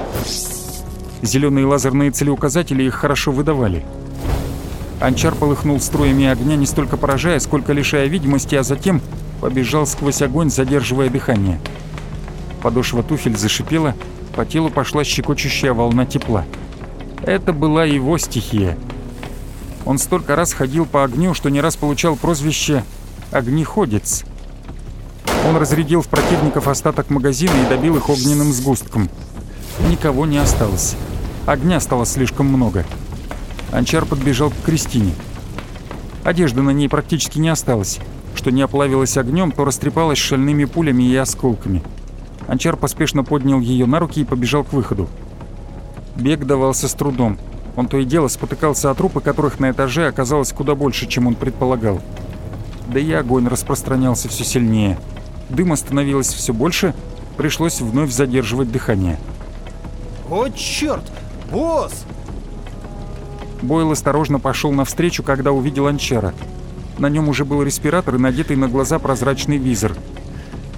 Зеленые лазерные целеуказатели их хорошо выдавали. Анчар полыхнул струями огня, не столько поражая, сколько лишая видимости, а затем побежал сквозь огонь, задерживая дыхание. Подошва туфель зашипела, по телу пошла щекочущая волна тепла. Это была его стихия. Он столько раз ходил по огню, что не раз получал прозвище «огнеходец». Он разрядил в противников остаток магазина и добил их огненным сгустком. Никого не осталось. Огня стало слишком много. Анчар подбежал к Кристине. Одежды на ней практически не осталось. Что не оплавилось огнем, то растрепалось шальными пулями и осколками. Анчар поспешно поднял ее на руки и побежал к выходу. Бег давался с трудом. Он то и дело спотыкался от трупы, которых на этаже оказалось куда больше, чем он предполагал. Да и огонь распространялся все сильнее. Дыма становилось все больше, пришлось вновь задерживать дыхание. О, черт! Босс! Бойл осторожно пошел навстречу, когда увидел Анчара. На нем уже был респиратор и надетый на глаза прозрачный визор.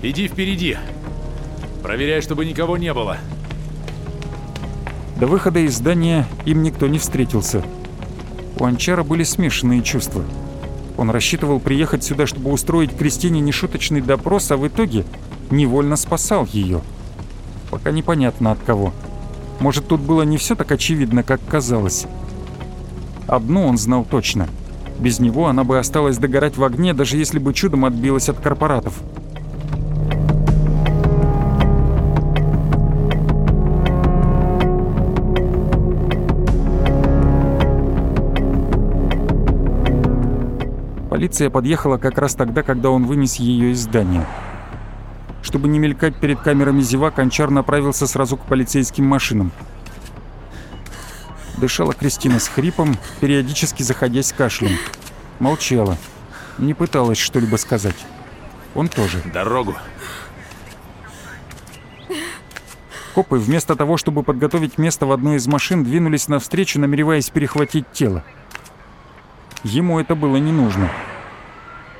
Иди впереди. Проверяй, чтобы никого не было. До выхода из здания им никто не встретился. У Анчара были смешанные чувства. Он рассчитывал приехать сюда, чтобы устроить Кристине нешуточный допрос, а в итоге невольно спасал ее. Пока непонятно от кого. Может, тут было не все так очевидно, как казалось. Одно он знал точно. Без него она бы осталась догорать в огне, даже если бы чудом отбилась от корпоратов. Полиция подъехала как раз тогда, когда он вынес ее из здания. Чтобы не мелькать перед камерами зевак, Анчар направился сразу к полицейским машинам. Дышала Кристина с хрипом, периодически заходясь кашлем. Молчала. Не пыталась что-либо сказать. Он тоже. Дорогу. Копы вместо того, чтобы подготовить место в одной из машин, двинулись навстречу, намереваясь перехватить тело. Ему это было не нужно.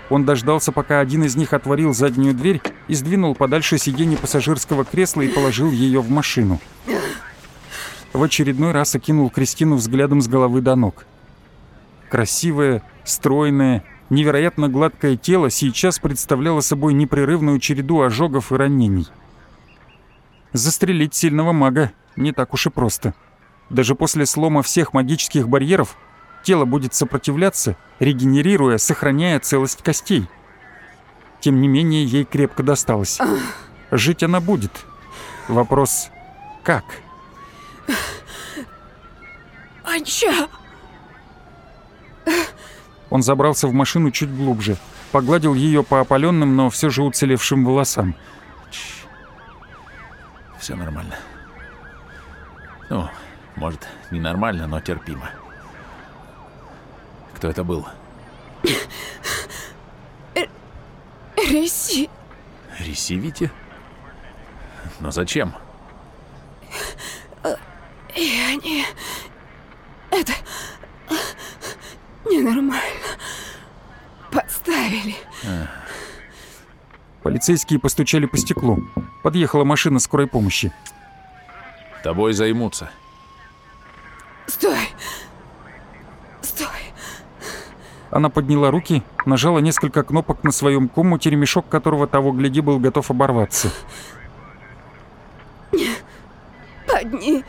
Он дождался, пока один из них отворил заднюю дверь и сдвинул подальше сиденье пассажирского кресла и положил ее в машину. В очередной раз окинул Кристину взглядом с головы до ног. Красивое, стройное, невероятно гладкое тело сейчас представляло собой непрерывную череду ожогов и ранений. Застрелить сильного мага не так уж и просто. Даже после слома всех магических барьеров тело будет сопротивляться, регенерируя, сохраняя целость костей. Тем не менее, ей крепко досталось. Жить она будет. Вопрос «как?». Анча! Он забрался в машину чуть глубже, погладил ее по опаленным, но все же уцелевшим волосам. Все нормально. Ну, может, не нормально, но терпимо. Кто это был? Реси, Вити? Но зачем? Они... Это... Ненормально. Подставили. Полицейские постучали по стеклу. Подъехала машина скорой помощи. Тобой займутся. Стой! Стой! Она подняла руки, нажала несколько кнопок на своем коммуте, ремешок которого того гляди был готов оборваться. Подни...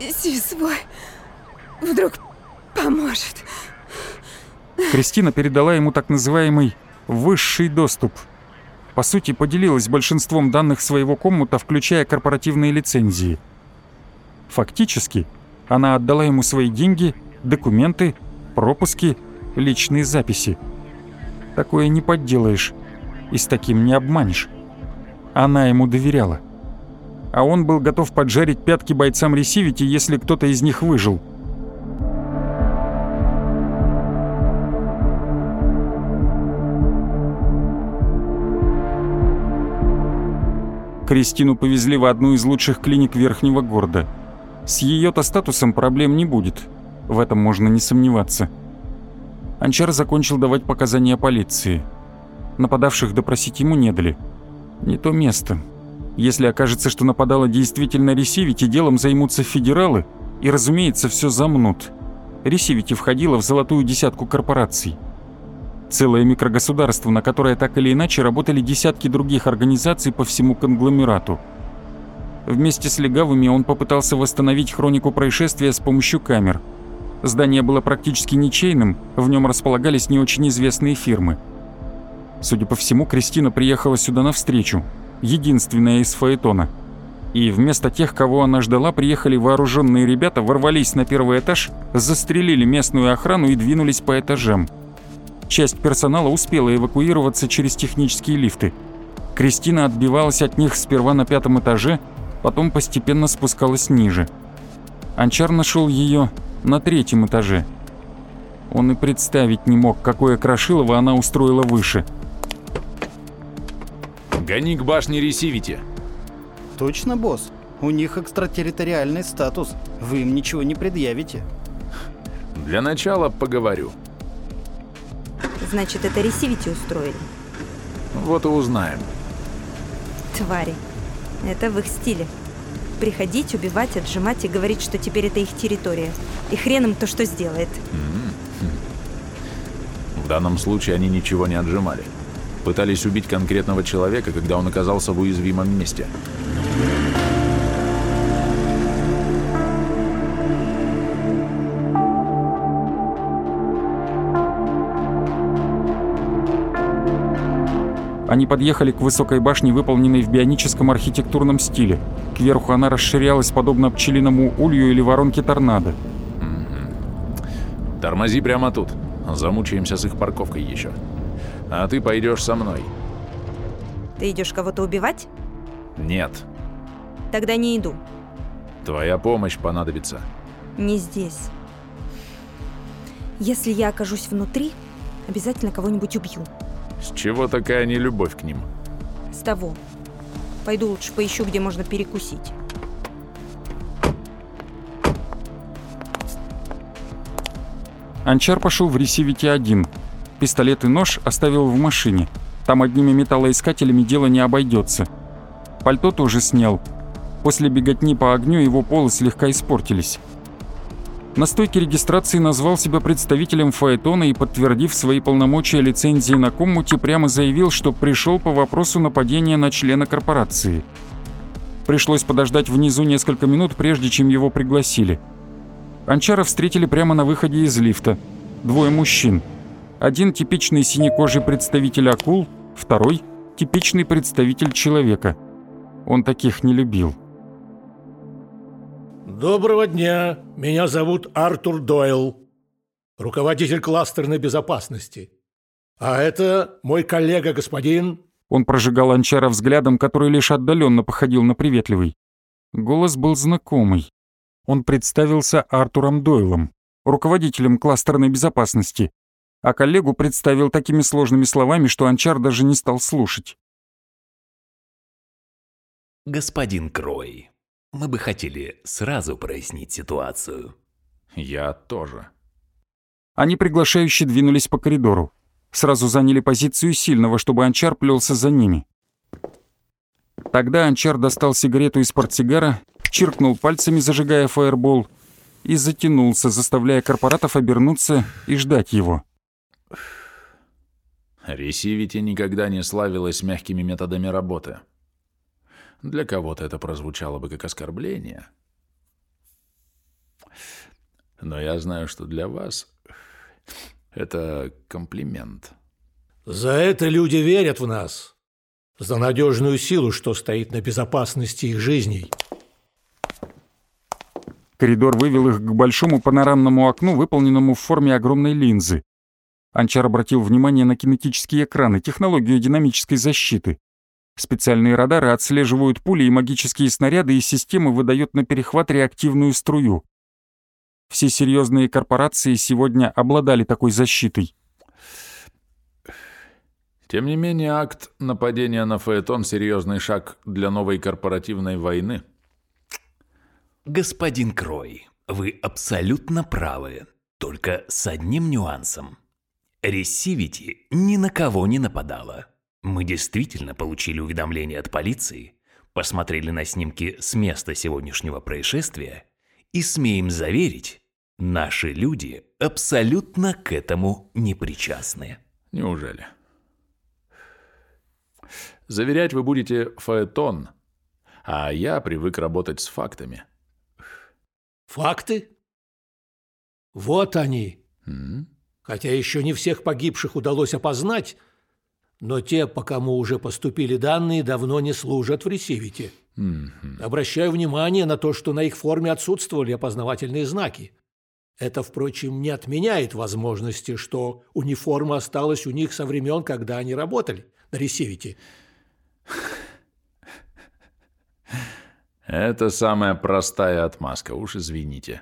Си свой. Вдруг поможет. Кристина передала ему так называемый «высший доступ». По сути, поделилась большинством данных своего коммута, включая корпоративные лицензии. Фактически, она отдала ему свои деньги, документы, пропуски, личные записи. Такое не подделаешь, и с таким не обманешь. Она ему доверяла. А он был готов поджарить пятки бойцам ресивити, если кто-то из них выжил. Кристину повезли в одну из лучших клиник Верхнего города. С ее-то статусом проблем не будет. В этом можно не сомневаться. Анчар закончил давать показания полиции. Нападавших допросить ему не дали. Не то место. Если окажется, что нападала действительно Ресивити, делом займутся федералы и, разумеется, все замнут. Ресивити входила в золотую десятку корпораций. Целое микрогосударство, на которое так или иначе работали десятки других организаций по всему конгломерату. Вместе с легавыми он попытался восстановить хронику происшествия с помощью камер. Здание было практически ничейным, в нем располагались не очень известные фирмы. Судя по всему, Кристина приехала сюда навстречу, единственная из Фаэтона. И вместо тех, кого она ждала, приехали вооруженные ребята, ворвались на первый этаж, застрелили местную охрану и двинулись по этажам. Часть персонала успела эвакуироваться через технические лифты. Кристина отбивалась от них сперва на пятом этаже, потом постепенно спускалась ниже. Анчар нашел ее на третьем этаже. Он и представить не мог, какое крошилово она устроила выше. «Гони к башне Ресивити!» Точно, босс? У них экстратерриториальный статус. Вы им ничего не предъявите. Для начала поговорю. Значит, это ресивити устроили. Вот и узнаем. Твари. Это в их стиле. Приходить, убивать, отжимать и говорить, что теперь это их территория. И хрен им то, что сделает. В данном случае они ничего не отжимали. Пытались убить конкретного человека, когда он оказался в уязвимом месте. Они подъехали к высокой башне, выполненной в бионическом архитектурном стиле. Кверху она расширялась подобно пчелиному улью или воронке торнадо. Тормози прямо тут. Замучаемся с их парковкой еще. А ты пойдешь со мной. Ты идешь кого-то убивать? Нет. Тогда не иду. Твоя помощь понадобится. Не здесь. Если я окажусь внутри, обязательно кого-нибудь убью. С чего такая нелюбовь к ним? С того. Пойду лучше поищу, где можно перекусить. Анчар пошел в ресивите один. Пистолет и нож оставил в машине. Там одними металлоискателями дело не обойдется. Пальто тоже снял. После беготни по огню его полы слегка испортились. На стойке регистрации назвал себя представителем Фаэтона и, подтвердив свои полномочия лицензии на коммуте, прямо заявил, что пришел по вопросу нападения на члена корпорации. Пришлось подождать внизу несколько минут, прежде чем его пригласили. Анчара встретили прямо на выходе из лифта. Двое мужчин. Один типичный синекожий представитель акул, второй – типичный представитель человека. Он таких не любил. Доброго дня. Меня зовут Артур Дойл, руководитель кластерной безопасности. А это мой коллега господин... Он прожигал Анчара взглядом, который лишь отдаленно походил на приветливый. Голос был знакомый. Он представился Артуром Дойлом, руководителем кластерной безопасности, а коллегу представил такими сложными словами, что Анчар даже не стал слушать. Господин Крой, мы бы хотели сразу прояснить ситуацию. Я тоже. Они приглашающе двинулись по коридору. Сразу заняли позицию сильного, чтобы Анчар плелся за ними. Тогда Анчар достал сигарету из портсигара, чиркнул пальцами, зажигая фаербол, и затянулся, заставляя корпоратов обернуться и ждать его. Ресивити никогда не славилась мягкими методами работы. Для кого-то это прозвучало бы как оскорбление. Но я знаю, что для вас это комплимент. За это люди верят в нас. За надежную силу, что стоит на безопасности их жизней. Коридор вывел их к большому панорамному окну, выполненному в форме огромной линзы. Анчар обратил внимание на кинетические экраны, технологию динамической защиты. Специальные радары отслеживают пули и магические снаряды, и система выдает на перехват реактивную струю. Все серьезные корпорации сегодня обладали такой защитой. Тем не менее, акт нападения на Фаэтон – серьезный шаг для новой корпоративной войны. Господин Крой, вы абсолютно правы, только с одним нюансом. Ресивити ни на кого не нападала. Мы действительно получили уведомление от полиции, посмотрели на снимки с места сегодняшнего происшествия и смеем заверить, наши люди абсолютно к этому не причастны. Неужели? Заверять вы будете фаэтон, а я привык работать с фактами. Факты? Вот они. М? Хотя еще не всех погибших удалось опознать, но те, по кому уже поступили данные, давно не служат в ресивите. Обращаю внимание на то, что на их форме отсутствовали опознавательные знаки. Это, впрочем, не отменяет возможности, что униформа осталась у них со времен, когда они работали на ресивите. Это самая простая отмазка, уж извините.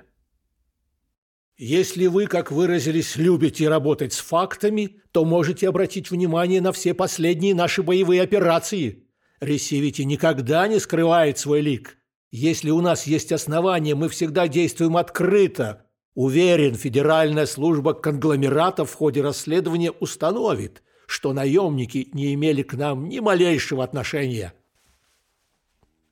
Если вы, как выразились, любите работать с фактами, то можете обратить внимание на все последние наши боевые операции. Ресивити никогда не скрывает свой лик. Если у нас есть основания, мы всегда действуем открыто. Уверен, Федеральная служба конгломерата в ходе расследования установит, что наемники не имели к нам ни малейшего отношения.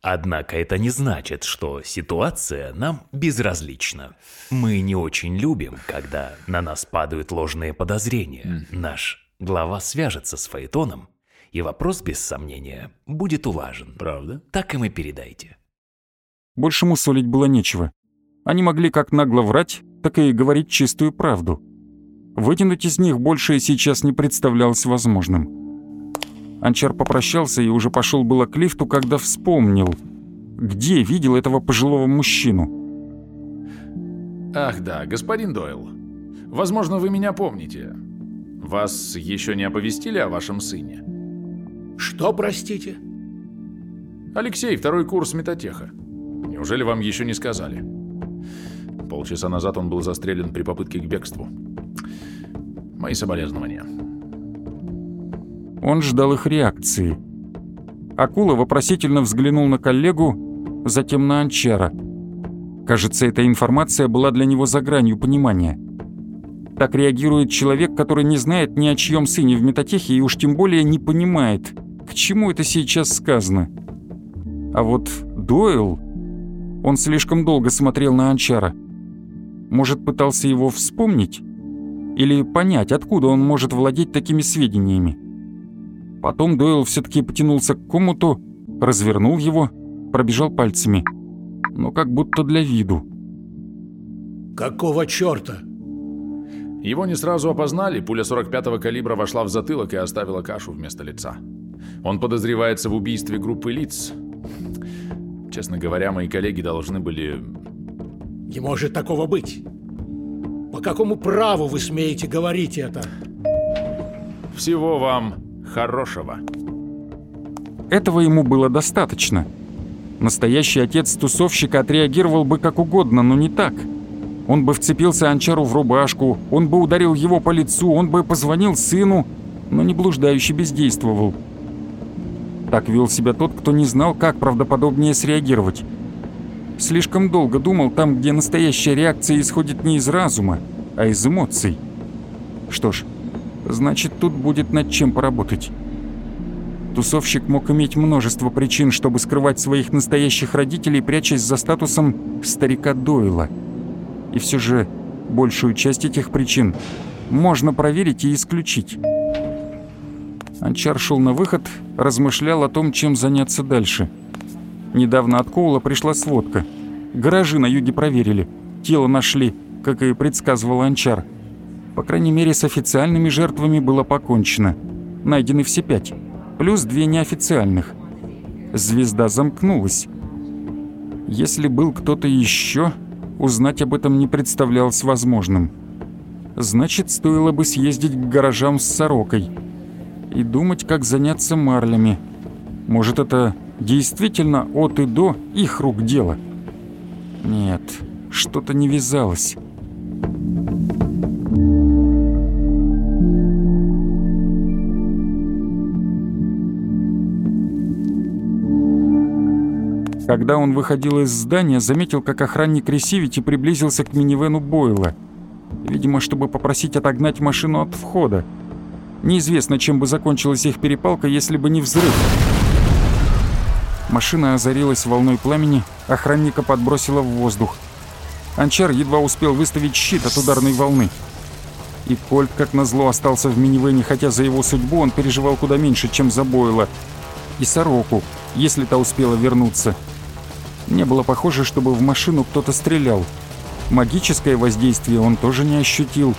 Однако это не значит, что ситуация нам безразлична. Мы не очень любим, когда на нас падают ложные подозрения. Наш глава свяжется с Фаэтоном, и вопрос, без сомнения, будет улажен. Правда? Так им и передайте. Больше мусолить было нечего. Они могли как нагло врать, так и говорить чистую правду. Вытянуть из них большее сейчас не представлялось возможным. Анчар попрощался и уже пошел было к лифту, когда вспомнил, где видел этого пожилого мужчину. Ах да, господин Дойл. Возможно, вы меня помните. Вас еще не оповестили о вашем сыне? Что, простите? Алексей, второй курс метатеха. Неужели вам еще не сказали? Полчаса назад он был застрелен при попытке к бегству. Мои соболезнования. Он ждал их реакции. Акула вопросительно взглянул на коллегу, затем на Анчара. Кажется, эта информация была для него за гранью понимания. Так реагирует человек, который не знает ни о чьем сыне в метатехе и уж тем более не понимает, к чему это сейчас сказано. А вот Дойл... Он слишком долго смотрел на Анчара. Может, пытался его вспомнить? Или понять, откуда он может владеть такими сведениями? Потом Дойл все-таки потянулся к комнату, развернул его, пробежал пальцами. Но как будто для виду. Какого черта? Его не сразу опознали, пуля 45-го калибра вошла в затылок и оставила кашу вместо лица. Он подозревается в убийстве группы лиц. Честно говоря, мои коллеги должны были... Не может такого быть. По какому праву вы смеете говорить это? Всего вам хорошего. Этого ему было достаточно. Настоящий отец тусовщика отреагировал бы как угодно, но не так. Он бы вцепился Анчару в рубашку, он бы ударил его по лицу, он бы позвонил сыну, но не блуждающий бездействовал. Так вел себя тот, кто не знал, как правдоподобнее среагировать. Слишком долго думал там, где настоящая реакция исходит не из разума, а из эмоций. Что ж, значит, тут будет над чем поработать. Тусовщик мог иметь множество причин, чтобы скрывать своих настоящих родителей, прячась за статусом старика Дойла. И все же большую часть этих причин можно проверить и исключить. Анчар шел на выход, размышлял о том, чем заняться дальше. Недавно от Коула пришла сводка. Гаражи на юге проверили. Тело нашли, как и предсказывал Анчар. По крайней мере, с официальными жертвами было покончено. Найдены все пять. Плюс две неофициальных. Звезда замкнулась. Если был кто-то еще, узнать об этом не представлялось возможным. Значит, стоило бы съездить к гаражам с сорокой и думать, как заняться марлями. Может, это действительно от и до их рук дело? Нет, что-то не вязалось. Когда он выходил из здания, заметил, как охранник Ресивити приблизился к минивену Бойла. Видимо, чтобы попросить отогнать машину от входа. Неизвестно, чем бы закончилась их перепалка, если бы не взрыв. Машина озарилась волной пламени, охранника подбросила в воздух. Анчар едва успел выставить щит от ударной волны. И Кольт, как назло, остался в минивэне, хотя за его судьбу он переживал куда меньше, чем за Бойла. И Сороку, если та успела вернуться. Не было похоже, чтобы в машину кто-то стрелял. Магическое воздействие он тоже не ощутил.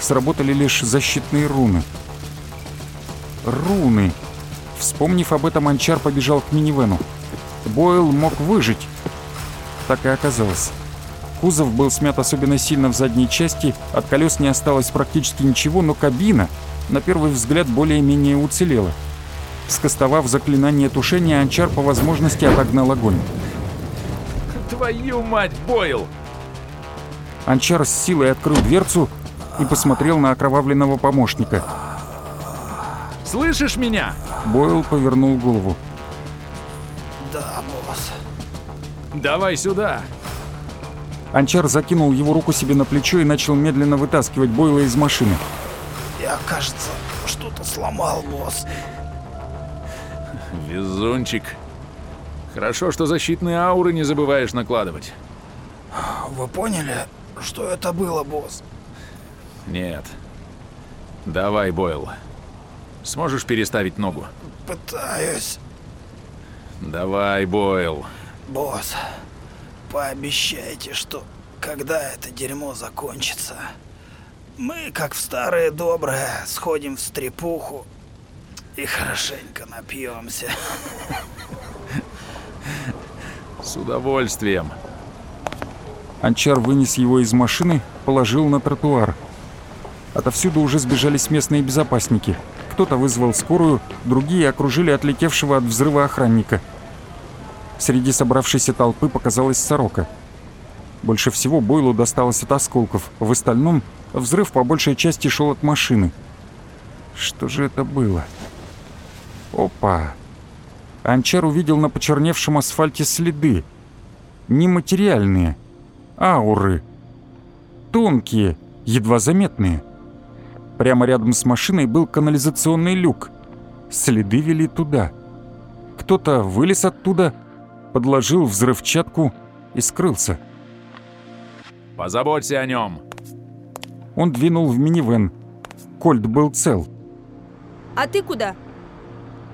Сработали лишь защитные руны. Руны. Вспомнив об этом, Анчар побежал к минивену. Бойл мог выжить. Так и оказалось. Кузов был смят особенно сильно в задней части, от колес не осталось практически ничего, но кабина, на первый взгляд, более-менее уцелела. Скостовав заклинание тушения, Анчар по возможности отогнал огонь. Твою мать, Бойл! Анчар с силой открыл дверцу и посмотрел на окровавленного помощника. Слышишь меня? Бойл повернул голову. Да, босс. Давай сюда. Анчар закинул его руку себе на плечо и начал медленно вытаскивать Бойла из машины. Я, кажется, что-то сломал, босс. Везунчик. Хорошо, что защитные ауры не забываешь накладывать. Вы поняли, что это было, босс? Нет. Давай, Бойл. Сможешь переставить ногу? Пытаюсь. Давай, Бойл. Босс, пообещайте, что когда это дерьмо закончится, мы, как в старые добрые, сходим в стрепуху и хорошенько напьемся. С удовольствием. Анчар вынес его из машины, положил на тротуар. Отовсюду уже сбежались местные безопасники. Кто-то вызвал скорую, другие окружили отлетевшего от взрыва охранника. Среди собравшейся толпы показалась сорока. Больше всего Бойлу досталось от осколков. В остальном взрыв по большей части шел от машины. Что же это было? Опа! Анчар увидел на почерневшем асфальте следы. Нематериальные. Ауры. Тонкие, едва заметные. Прямо рядом с машиной был канализационный люк. Следы вели туда. Кто-то вылез оттуда, подложил взрывчатку и скрылся. Позаботься о нем. Он двинул в минивэн. Кольт был цел. А ты куда?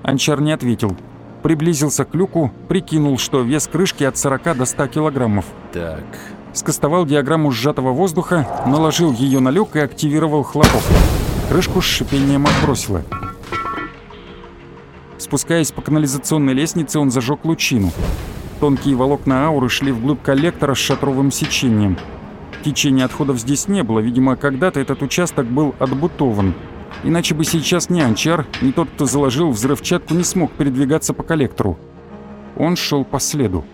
Анчар не ответил. Приблизился к люку, прикинул, что вес крышки от 40 до 100 килограммов. Так. Скостовал диаграмму сжатого воздуха, наложил ее на люк и активировал хлопок. Крышку с шипением отбросило. Спускаясь по канализационной лестнице, он зажег лучину. Тонкие волокна ауры шли вглубь коллектора с шатровым сечением. Течения отходов здесь не было, видимо, когда-то этот участок был отбутован. Иначе бы сейчас ни Анчар, ни тот, кто заложил взрывчатку, не смог передвигаться по коллектору. Он шел по следу.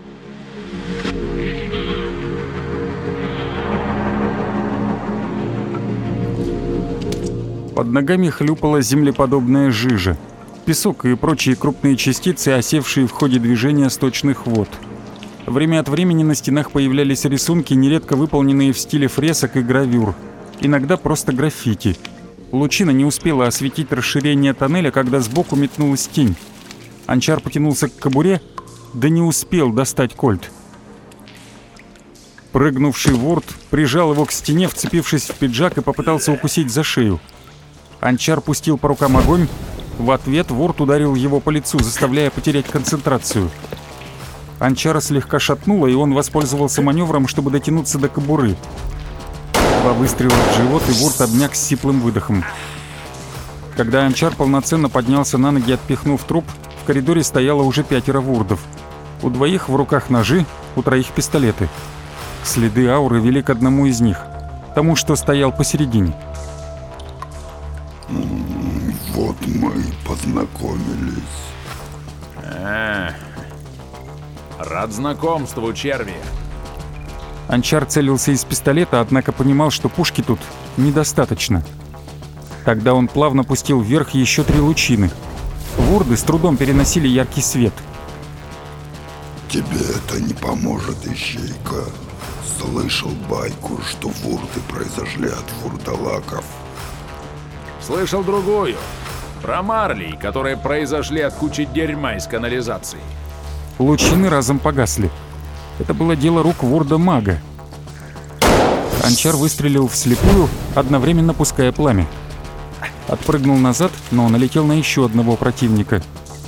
Под ногами хлюпала землеподобная жижа. Песок и прочие крупные частицы, осевшие в ходе движения сточных вод. Время от времени на стенах появлялись рисунки, нередко выполненные в стиле фресок и гравюр. Иногда просто граффити. Лучина не успела осветить расширение тоннеля, когда сбоку метнулась тень. Анчар потянулся к кобуре, да не успел достать кольт. Прыгнувший ворд прижал его к стене, вцепившись в пиджак и попытался укусить за шею. Анчар пустил по рукам огонь. В ответ ворд ударил его по лицу, заставляя потерять концентрацию. Анчара слегка шатнуло, и он воспользовался маневром, чтобы дотянуться до кобуры. Два выстрела в живот, и ворд обмяк с сиплым выдохом. Когда Анчар полноценно поднялся на ноги, отпихнув труп, в коридоре стояло уже пятеро вурдов. У двоих в руках ножи, у троих пистолеты. Следы ауры вели к одному из них, тому, что стоял посередине. Вот мы и познакомились. А, рад знакомству, черви. Анчар целился из пистолета, однако понимал, что пушки тут недостаточно. Тогда он плавно пустил вверх еще три лучины. Вурды с трудом переносили яркий свет. Тебе это не поможет, Ищейка. Слышал байку, что вурды произошли от вурдалаков. Слышал другую. Про марлей, которые произошли от кучи дерьма из канализации. Лучины разом погасли. Это было дело рук Вурда-мага. Анчар выстрелил вслепую, одновременно пуская пламя. Отпрыгнул назад, но налетел на еще одного противника.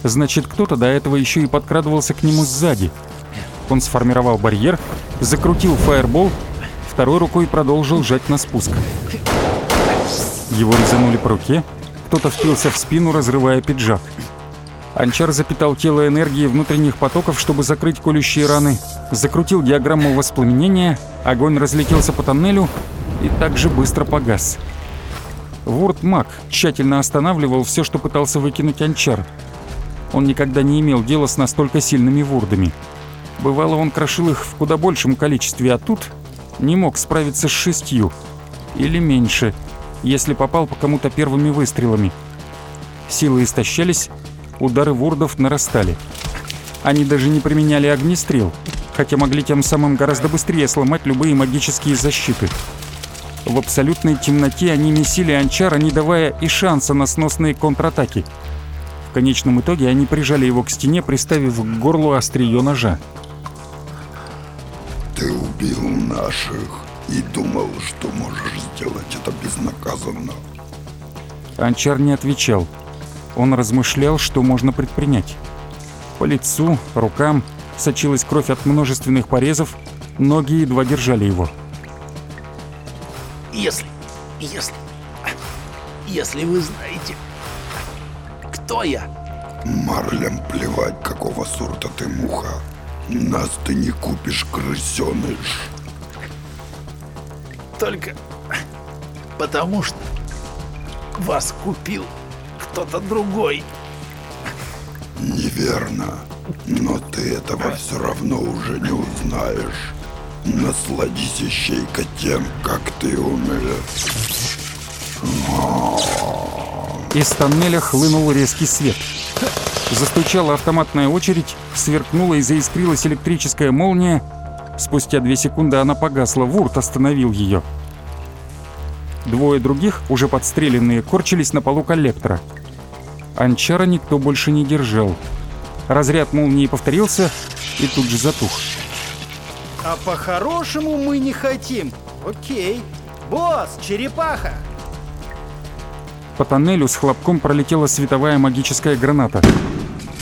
Значит, кто-то до этого еще и подкрадывался к нему сзади. Он сформировал барьер, закрутил фаербол, второй рукой продолжил жать на спуск. Его резанули по руке, кто-то впился в спину, разрывая пиджак. Анчар запитал тело энергией внутренних потоков, чтобы закрыть колющие раны, закрутил диаграмму воспламенения, огонь разлетелся по тоннелю и также быстро погас. Ворд Мак тщательно останавливал все, что пытался выкинуть Анчар. Он никогда не имел дела с настолько сильными вордами. Бывало, он крошил их в куда большем количестве, а тут не мог справиться с шестью. Или меньше, если попал по кому-то первыми выстрелами. Силы истощались, удары вурдов нарастали. Они даже не применяли огнестрел, хотя могли тем самым гораздо быстрее сломать любые магические защиты. В абсолютной темноте они месили Анчара, не давая и шанса на сносные контратаки. В конечном итоге они прижали его к стене, приставив к горлу острие ножа. Ты убил наших и думал, что можешь сделать это безнаказанно. Анчар не отвечал. Он размышлял, что можно предпринять. По лицу, рукам сочилась кровь от множественных порезов, ноги едва держали его. Если, если, если вы знаете, кто я, Марлям плевать, какого сорта ты муха. Нас ты не купишь, крысёныш. только потому что вас купил кто-то другой. Неверно. Но ты этого все равно уже не узнаешь. Насладись ищейка тем, как ты умрешь. Из тоннеля хлынул резкий свет. Застучала автоматная очередь, сверкнула и заискрилась электрическая молния. Спустя две секунды она погасла, Вурт остановил ее. Двое других, уже подстреленные, корчились на полу коллектора. Анчара никто больше не держал. Разряд молнии повторился и тут же затух. А по-хорошему мы не хотим. Окей. Босс, черепаха! По тоннелю с хлопком пролетела световая магическая граната.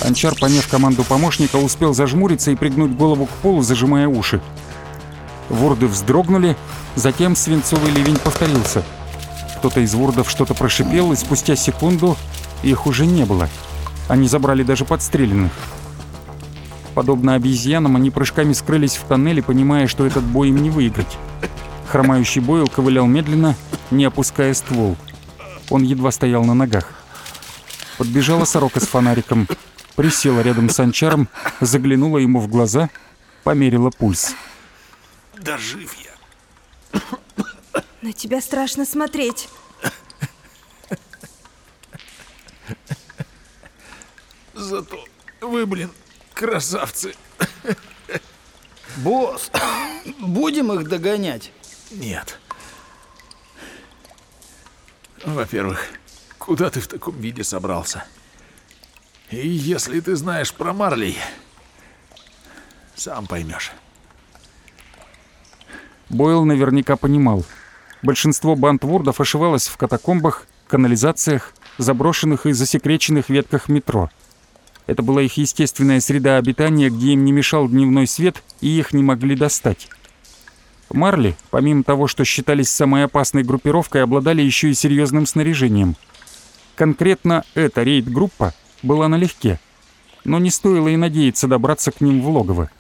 Анчар, поняв команду помощника, успел зажмуриться и пригнуть голову к полу, зажимая уши. Ворды вздрогнули, затем свинцовый ливень повторился. Кто-то из вордов что-то прошипел, и спустя секунду их уже не было. Они забрали даже подстреленных. Подобно обезьянам, они прыжками скрылись в тоннеле, понимая, что этот бой им не выиграть. Хромающий Бойл ковылял медленно, не опуская ствол. Он едва стоял на ногах. Подбежала сорока с фонариком, присела рядом с Анчаром, заглянула ему в глаза, померила пульс. Да жив я. На тебя страшно смотреть. Зато вы, блин, красавцы. Босс, будем их догонять? Нет. Во-первых, куда ты в таком виде собрался? И если ты знаешь про Марлей, сам поймешь. Бойл наверняка понимал. Большинство банд вурдов ошивалось в катакомбах, канализациях, заброшенных и засекреченных ветках метро. Это была их естественная среда обитания, где им не мешал дневной свет и их не могли достать. Марли, помимо того, что считались самой опасной группировкой, обладали еще и серьезным снаряжением. Конкретно эта рейд-группа была налегке, но не стоило и надеяться добраться к ним в логово.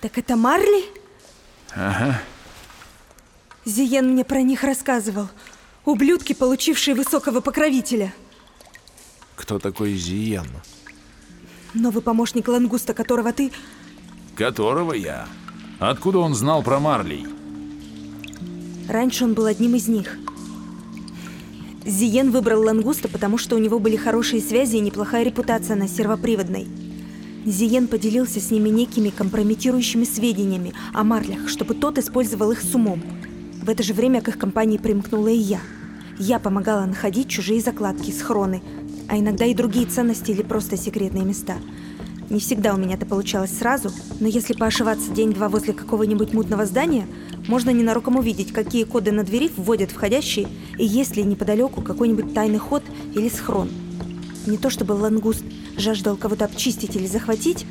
Так это Марли? Ага. Зиен мне про них рассказывал. Ублюдки, получившие высокого покровителя. Кто такой Зиен? Новый помощник Лангуста, которого ты... Которого я? Откуда он знал про Марлей? Раньше он был одним из них. Зиен выбрал Лангуста, потому что у него были хорошие связи и неплохая репутация на сервоприводной. Зиен поделился с ними некими компрометирующими сведениями о Марлях, чтобы тот использовал их с умом. В это же время к их компании примкнула и я. Я помогала находить чужие закладки, схроны, а иногда и другие ценности или просто секретные места. Не всегда у меня это получалось сразу, но если поошиваться день-два возле какого-нибудь мутного здания, можно ненароком увидеть, какие коды на двери вводят входящие и есть ли неподалеку какой-нибудь тайный ход или схрон. Не то чтобы лангуст жаждал кого-то обчистить или захватить,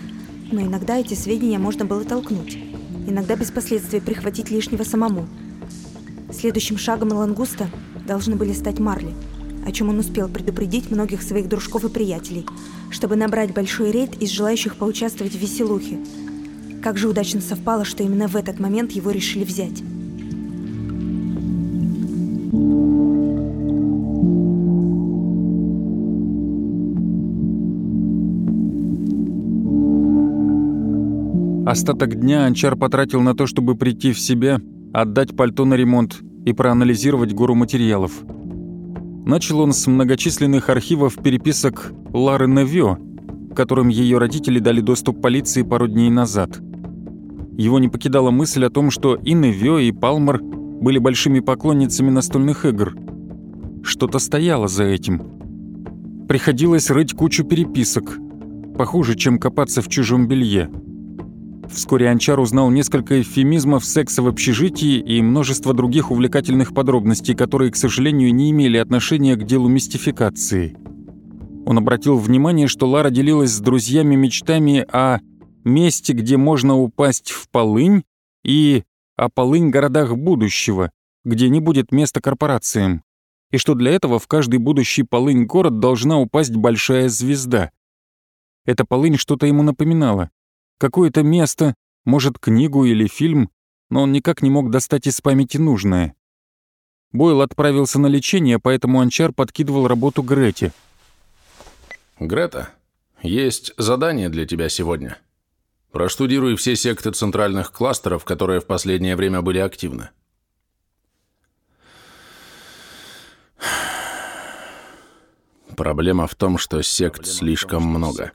но иногда эти сведения можно было толкнуть. Иногда без последствий прихватить лишнего самому. Следующим шагом лангуста должны были стать Марли, о чем он успел предупредить многих своих дружков и приятелей, чтобы набрать большой рейд из желающих поучаствовать в веселухе. Как же удачно совпало, что именно в этот момент его решили взять. Остаток дня Анчар потратил на то, чтобы прийти в себя, отдать пальто на ремонт и проанализировать гору материалов. Начал он с многочисленных архивов переписок Лары Невё, которым ее родители дали доступ полиции пару дней назад. Его не покидала мысль о том, что и Невё, и Палмер были большими поклонницами настольных игр. Что-то стояло за этим. Приходилось рыть кучу переписок. Похуже, чем копаться в чужом белье. Вскоре Анчар узнал несколько эвфемизмов секса в общежитии и множество других увлекательных подробностей, которые, к сожалению, не имели отношения к делу мистификации. Он обратил внимание, что Лара делилась с друзьями мечтами о месте, где можно упасть в полынь, и о полынь-городах будущего, где не будет места корпорациям, и что для этого в каждый будущий полынь-город должна упасть большая звезда. Эта полынь что-то ему напоминала. Какое-то место, может, книгу или фильм, но он никак не мог достать из памяти нужное. Бойл отправился на лечение, поэтому Анчар подкидывал работу Грете. «Грета, есть задание для тебя сегодня. Проштудируй все секты центральных кластеров, которые в последнее время были активны. Проблема в том, что сект слишком много.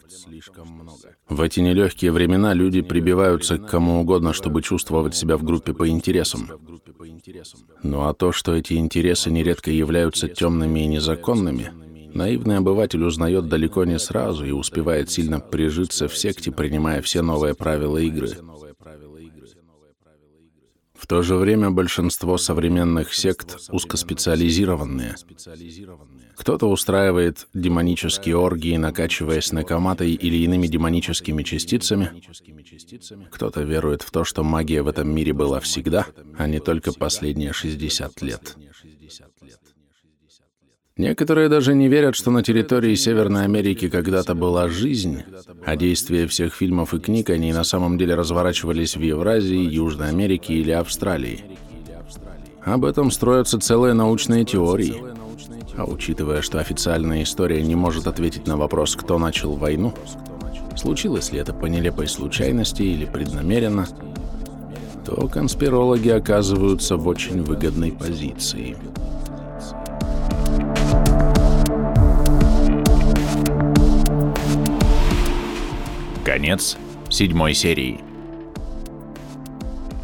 В эти нелегкие времена люди прибиваются к кому угодно, чтобы чувствовать себя в группе по интересам. Ну а то, что эти интересы нередко являются темными и незаконными, наивный обыватель узнает далеко не сразу и успевает сильно прижиться в секте, принимая все новые правила игры. В то же время большинство современных сект узкоспециализированные. Кто-то устраивает демонические оргии, накачиваясь накоматой или иными демоническими частицами. Кто-то верует в то, что магия в этом мире была всегда, а не только последние 60 лет. Некоторые даже не верят, что на территории Северной Америки когда-то была жизнь, а действия всех фильмов и книг они на самом деле разворачивались в Евразии, Южной Америке или Австралии. Об этом строятся целые научные теории. А учитывая, что официальная история не может ответить на вопрос, кто начал войну, случилось ли это по нелепой случайности или преднамеренно, то конспирологи оказываются в очень выгодной позиции. Конец седьмой серии.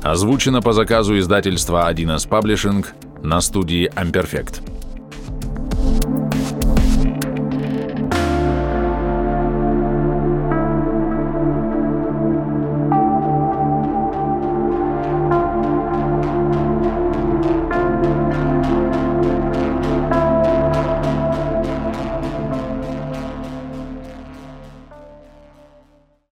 Озвучено по заказу издательства 1С Publishing на студии Amperfect.